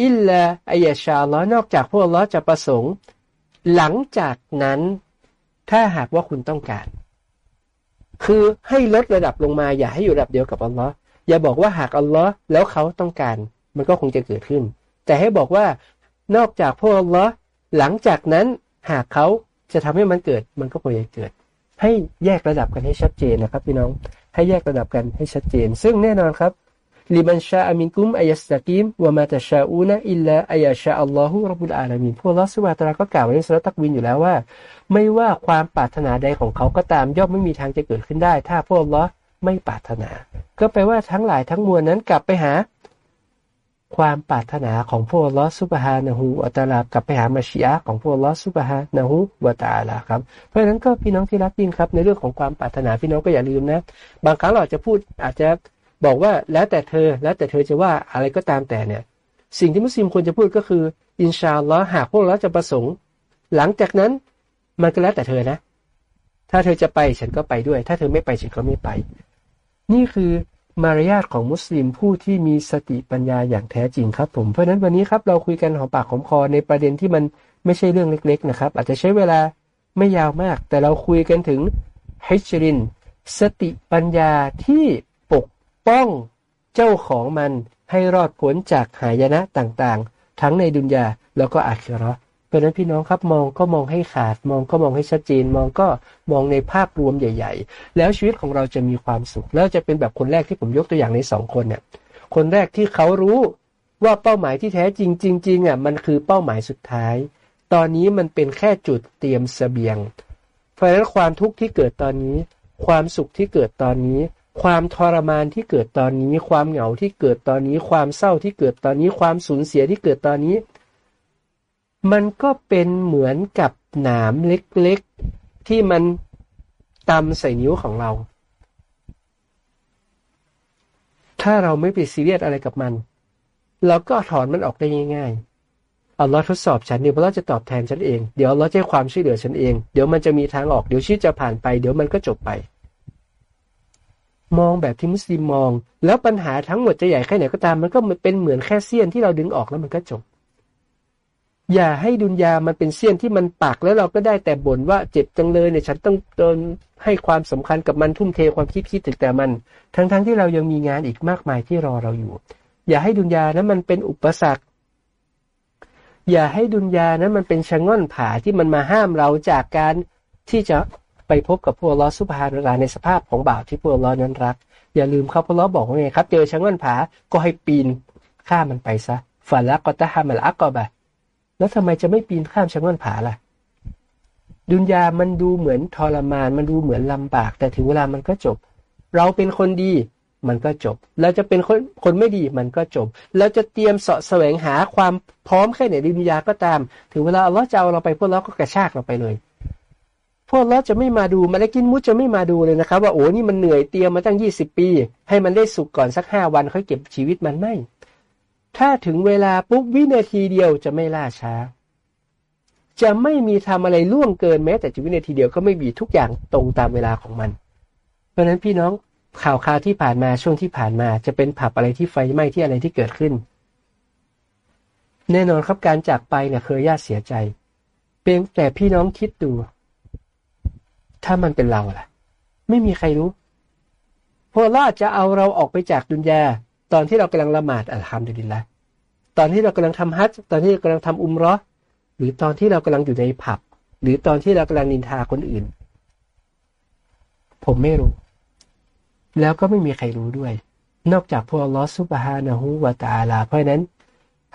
อิลลาอัยชาอัลลอฮ์นอกจากพวกลอจะประสงค์ หลังจากนั้นถ้าหากว่าคุณต้องการ คือให้ลดระดับลงมาอย่าให้อยู่ระดับเดียวกับอัลลอฮ์อย่าบอกว่าหากอัลลอฮ์แล้วเขาต้องการ มันก็คงจะเกิดขึ้น แต่ให้บอกว่านอกจากพวกอัลลอฮ์หลังจากนั้นหากเขาจะทำให้มันเกิด มันก็คงจะเกิด ให้แยกระดับกันให้ชัดเจนนะครับพี่น้องให้แยกระดับกันให้ชัดเจน ซึ่งแน่นอนครับ ลิมันชาอามินกุมอายสตะกิมวะมาตชาอูนะอิลลาอายาชาอัลลอฮุรับบุลอาลามินพวกลอสุวาตราก็กล่าวในสุรตักวินอยู่แล้วว่า ไม่ว่าความปรารถนาใดของเขาก็ตามย่อมไม่มีทางจะเกิดขึ้นได้ ถ้าพวกลอไม่ปรารถนา ก็แปลว่าทั้งหลายทั้งมวลนั้นกลับไปหา ความปรารถนาของพวกลอสุบฮานะฮูอัตลากลับไปหามาชียะของพวกลอสุบฮานะฮูวะตาลาครับ เพราะฉะนั้นก็พี่น้องที่รักยิ่งครับ ในเรื่องของความปรารถนาพี่น้องก็อย่าลืมนะ บางครั้งเราจะพูดอาจจะ บอกว่าแล้วแต่เธอแล้วแต่เธอจะว่าอะไรก็ตามแต่เนี่ย สิ่งที่มุสลิมควรจะพูดก็คือ อินชาอัลลอฮ์หากพวกเราจะประสงค์ หลังจากนั้นมันก็แล้วแต่เธอนะ ถ้าเธอจะไปฉันก็ไปด้วย ถ้าเธอไม่ไปฉันก็ไม่ไป นี่คือมารยาทของมุสลิมผู้ที่มีสติปัญญาอย่างแท้จริงครับผม เพราะฉะนั้นวันนี้ครับเราคุยกันหอมปากหอมคอในประเด็นที่มันไม่ใช่เรื่องเล็ก ๆ นะครับ อาจจะใช้เวลาไม่ยาวมาก แต่เราคุยกันถึงฮิชริน สติปัญญาที่ ป้องเจ้าของมันให้รอดพ้นจากหายนะต่างๆ ทั้งในดุนยาแล้วก็อาคิรอเพราะนั้นพี่น้องครับมองก็มองให้ขาด มองก็มองให้ชัดเจน มองก็มองในภาพรวมใหญ่ ๆ แล้วชีวิตของเราจะมีความสุข แล้วจะเป็นแบบคนแรกที่ผมยกตัวอย่างในสองคนเนี่ยคนแรกที่เขารู้ว่าเป้าหมายที่แท้จริงจริงๆอะมันคือเป้าหมายสุดท้าย ตอนนี้มันเป็นแค่จุดเตรียมสเสบียง เพราะฉะนั้นความทุกข์ที่เกิดตอนนี้ ความสุขที่เกิดตอนนี้ ความทรมานที่เกิดตอนนี้ ความเหงาที่เกิดตอนนี้ ความเศร้าที่เกิดตอนนี้ ความสูญเสียที่เกิดตอนนี้ มันก็เป็นเหมือนกับหนามเล็กๆ ที่มันตำใส่นิ้วของเรา ถ้าเราไม่ไปซีเรียสอะไรกับมัน เราก็ถอนมันออกได้ง่ายๆเอัลลอทดสอบฉันเดี๋ยวอัลลอจะตอบแทนฉันเอง เดี๋ยวอัลลอจะให้ความช่วยเหลือฉันเอง เดี๋ยวมันจะมีทางออก เดี๋ยวชีวิตจะผ่านไป เดี๋ยวมันก็จบไป มองแบบที่มุสลิมมอง แล้วปัญหาทั้งหมดจะใหญ่แค่ไหนก็ตามมันก็เป็นเหมือนแค่เสี้ยนที่เราดึงออกแล้วมันก็จบ อย่าให้ดุนยามันเป็นเสี้ยนที่มันปักแล้วเราก็ได้แต่บ่นว่าเจ็บจังเลยเนี่ยฉันต้องโดนให้ความสำคัญกับมันทุ่มเทความคิดคิดถึงแต่มัน ทั้งๆทที่เรายังมีงานอีกมากมายที่รอเราอยู่ อย่าให้ดุนยานั้นมันเป็นอุปสรรคอย่าให้ดุนยานั้นมันเป็นชะง่อนผาที่มันมาห้ามเราจากการที่จะ ไปพบกับพวกลอสุภาราในสภาพของบ่าวที่พวกลอนั้นรัก อย่าลืมครับพวกลอบอกว่าไงครับ เจอชะง่อนผาก็ให้ปีนข้ามมันไปซะฝันละก็ตะฮามัลอักกอบะแล้วทำไมจะไม่ปีนข้ามชะง่อนผาล่ะ ดุนยามันดูเหมือนทรมาน มันดูเหมือนลำบาก แต่ถึงเวลามันก็จบ เราเป็นคนดีมันก็จบ เราจะเป็นคนคนไม่ดีมันก็จบ เราจะเตรียมเสาะแสวงหาความพร้อมแค่ไหนดุนยาก็ตาม ถึงเวลาอัลลอจะเอาเราไปพวกเราก็กระชากเราไปเลย พวกเราจะไม่มาดูมาได้กินมุดจะไม่มาดูเลยนะครับ ว่าโอ้นี่มันเหนื่อยเตรียมมาตั้งยี่สิบปี ให้มันได้สุกก่อนสักห้าวันค่อยเก็บชีวิตมันไม่ ถ้าถึงเวลาปุ๊บวินาทีเดียวจะไม่ล่าช้า จะไม่มีทำอะไรล่วงเกินแม้ แต่จะวินาทีเดียวก็ไม่มีทุกอย่างตรงตามเวลาของมัน เพราะนั้นพี่น้องข่าวข่าวที่ผ่านมาช่วงที่ผ่านมา จะเป็นผับอะไรที่ไฟไหม้ที่อะไรที่เกิดขึ้น แน่นอนครับการจากไปเนี่ยเคยญาติเสียใจเพียงแต่พี่น้องคิดดู ถ้ามันเป็นเราล่ะ ไม่มีใครรู้พอลาจะเอาเราออกไปจากดุนยาตอนที่เรากำลังละหมาดอัลฮัมดุลิลละตอนที่เรากำลังทำฮัจตอนที่เรากำลังทำอุมรอหรือตอนที่เรากำลังอยู่ในผับ หรือตอนที่เรากำลังนินทาคนอื่น ผมไม่รู้ แล้วก็ไม่มีใครรู้ด้วย นอกจากพวกลอสุบฮานะฮูวาตาลา เพราะนั้น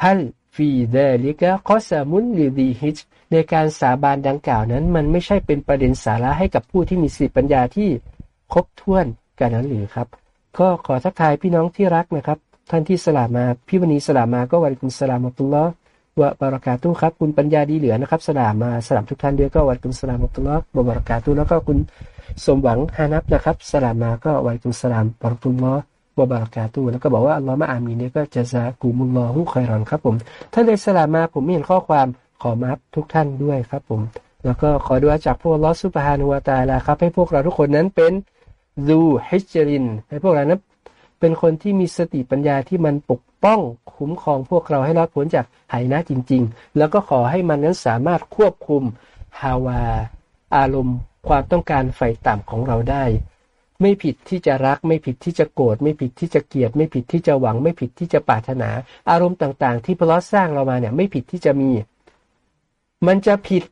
ฮัลฟีเดลิกะคอสมุนหรือดีฮิจ ในการสาบานดังกล่าวนั้น มันไม่ใช่เป็นประเด็นสาระให้กับผู้ที่มีสติปัญญาที่ครบถ้วนกันนั้นหรือครับ ก็ขอทักทายพี่น้องที่รักนะครับ ท่านที่สลามาพี่วันนี้สลามาก็วันคุณสลามอัตุลลอฮ์วะบารากาตุครับ คุณปัญญาดีเหลือนะครับ สลามาสลามทุกท่านด้วยก็วันคุณสลามอัตุลลอฮ์วะบารากาตุแล้วก็คุณสมหวังฮานับนะครับ สลามาก็วันคุณสลามบารตุลลอฮ์วบารากาตุแล้วก็บอกว่าอัลลอฮ์มาอามีเนี่ยก็จะซากูมุลลอฮุคอยรอนครับผมท่านใดสลามาผมไม่เห็นข้อความ ขอมาทุกท่านด้วยครับผม แล้วก็ขอดูอาจากพวกลอสุบฮานุวาตาลาครับ ให้พวกเราทุกคนนั้นเป็นดูฮิจริน ให้พวกเรานั้นเป็นคนที่มีสติปัญญาที่มันปกป้องคุ้มครองพวกเราให้รอดพ้นจากหายนะจริง ๆ แล้วก็ขอให้มันนั้นสามารถควบคุมฮาวา อารมณ์ ความต้องการไฟต่ำของเราได้ ไม่ผิดที่จะรัก ไม่ผิดที่จะโกรธไม่ผิดที่จะเกลียด ไม่ผิดที่จะหวัง ไม่ผิดที่จะปรารถนา อารมณ์ต่าง ๆ ที่พระสร้างเรามาเนี่ยไม่ผิดที่จะมี มันจะผิด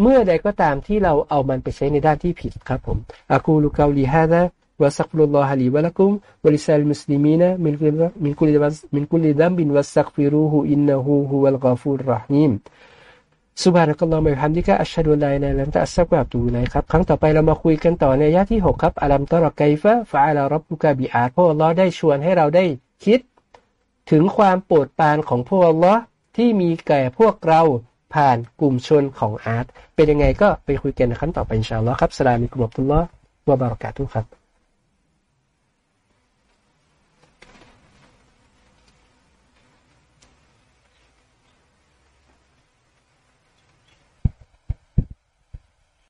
เมื่อใดก็ตามที่เราเอามันไปใช้ในด้านที่ผิดครับผมأقول قولي هذا وأستغفر الله لي ولكم ولسائر المسلمين من كل من كل ذنب فاستغفروه إنه هو الغفور الرحيم سبحانك اللهم وبحمدك أشهد أن لا إله إلا أنت أستغفرك وأتوب إليك ครับ ครั้งต่อไปเรามาคุยกันต่อในอายะห์ที่ 6 ครับألم تر كيف فعل ربك بعادพระอัลลอฮ์ได้ชวนให้เราได้คิด ถึงความโปรดปานของพระอัลลอฮ์ที่มีแก่พวกเรา ผ่านกลุ่มชนของอาร์ตเป็นยังไงก็ไปคุยกันในครั้งต่อไปอินชาอัลลอฮ์ครับสลามิกุมอับตุลลอฮ์วะบารักาตุครับ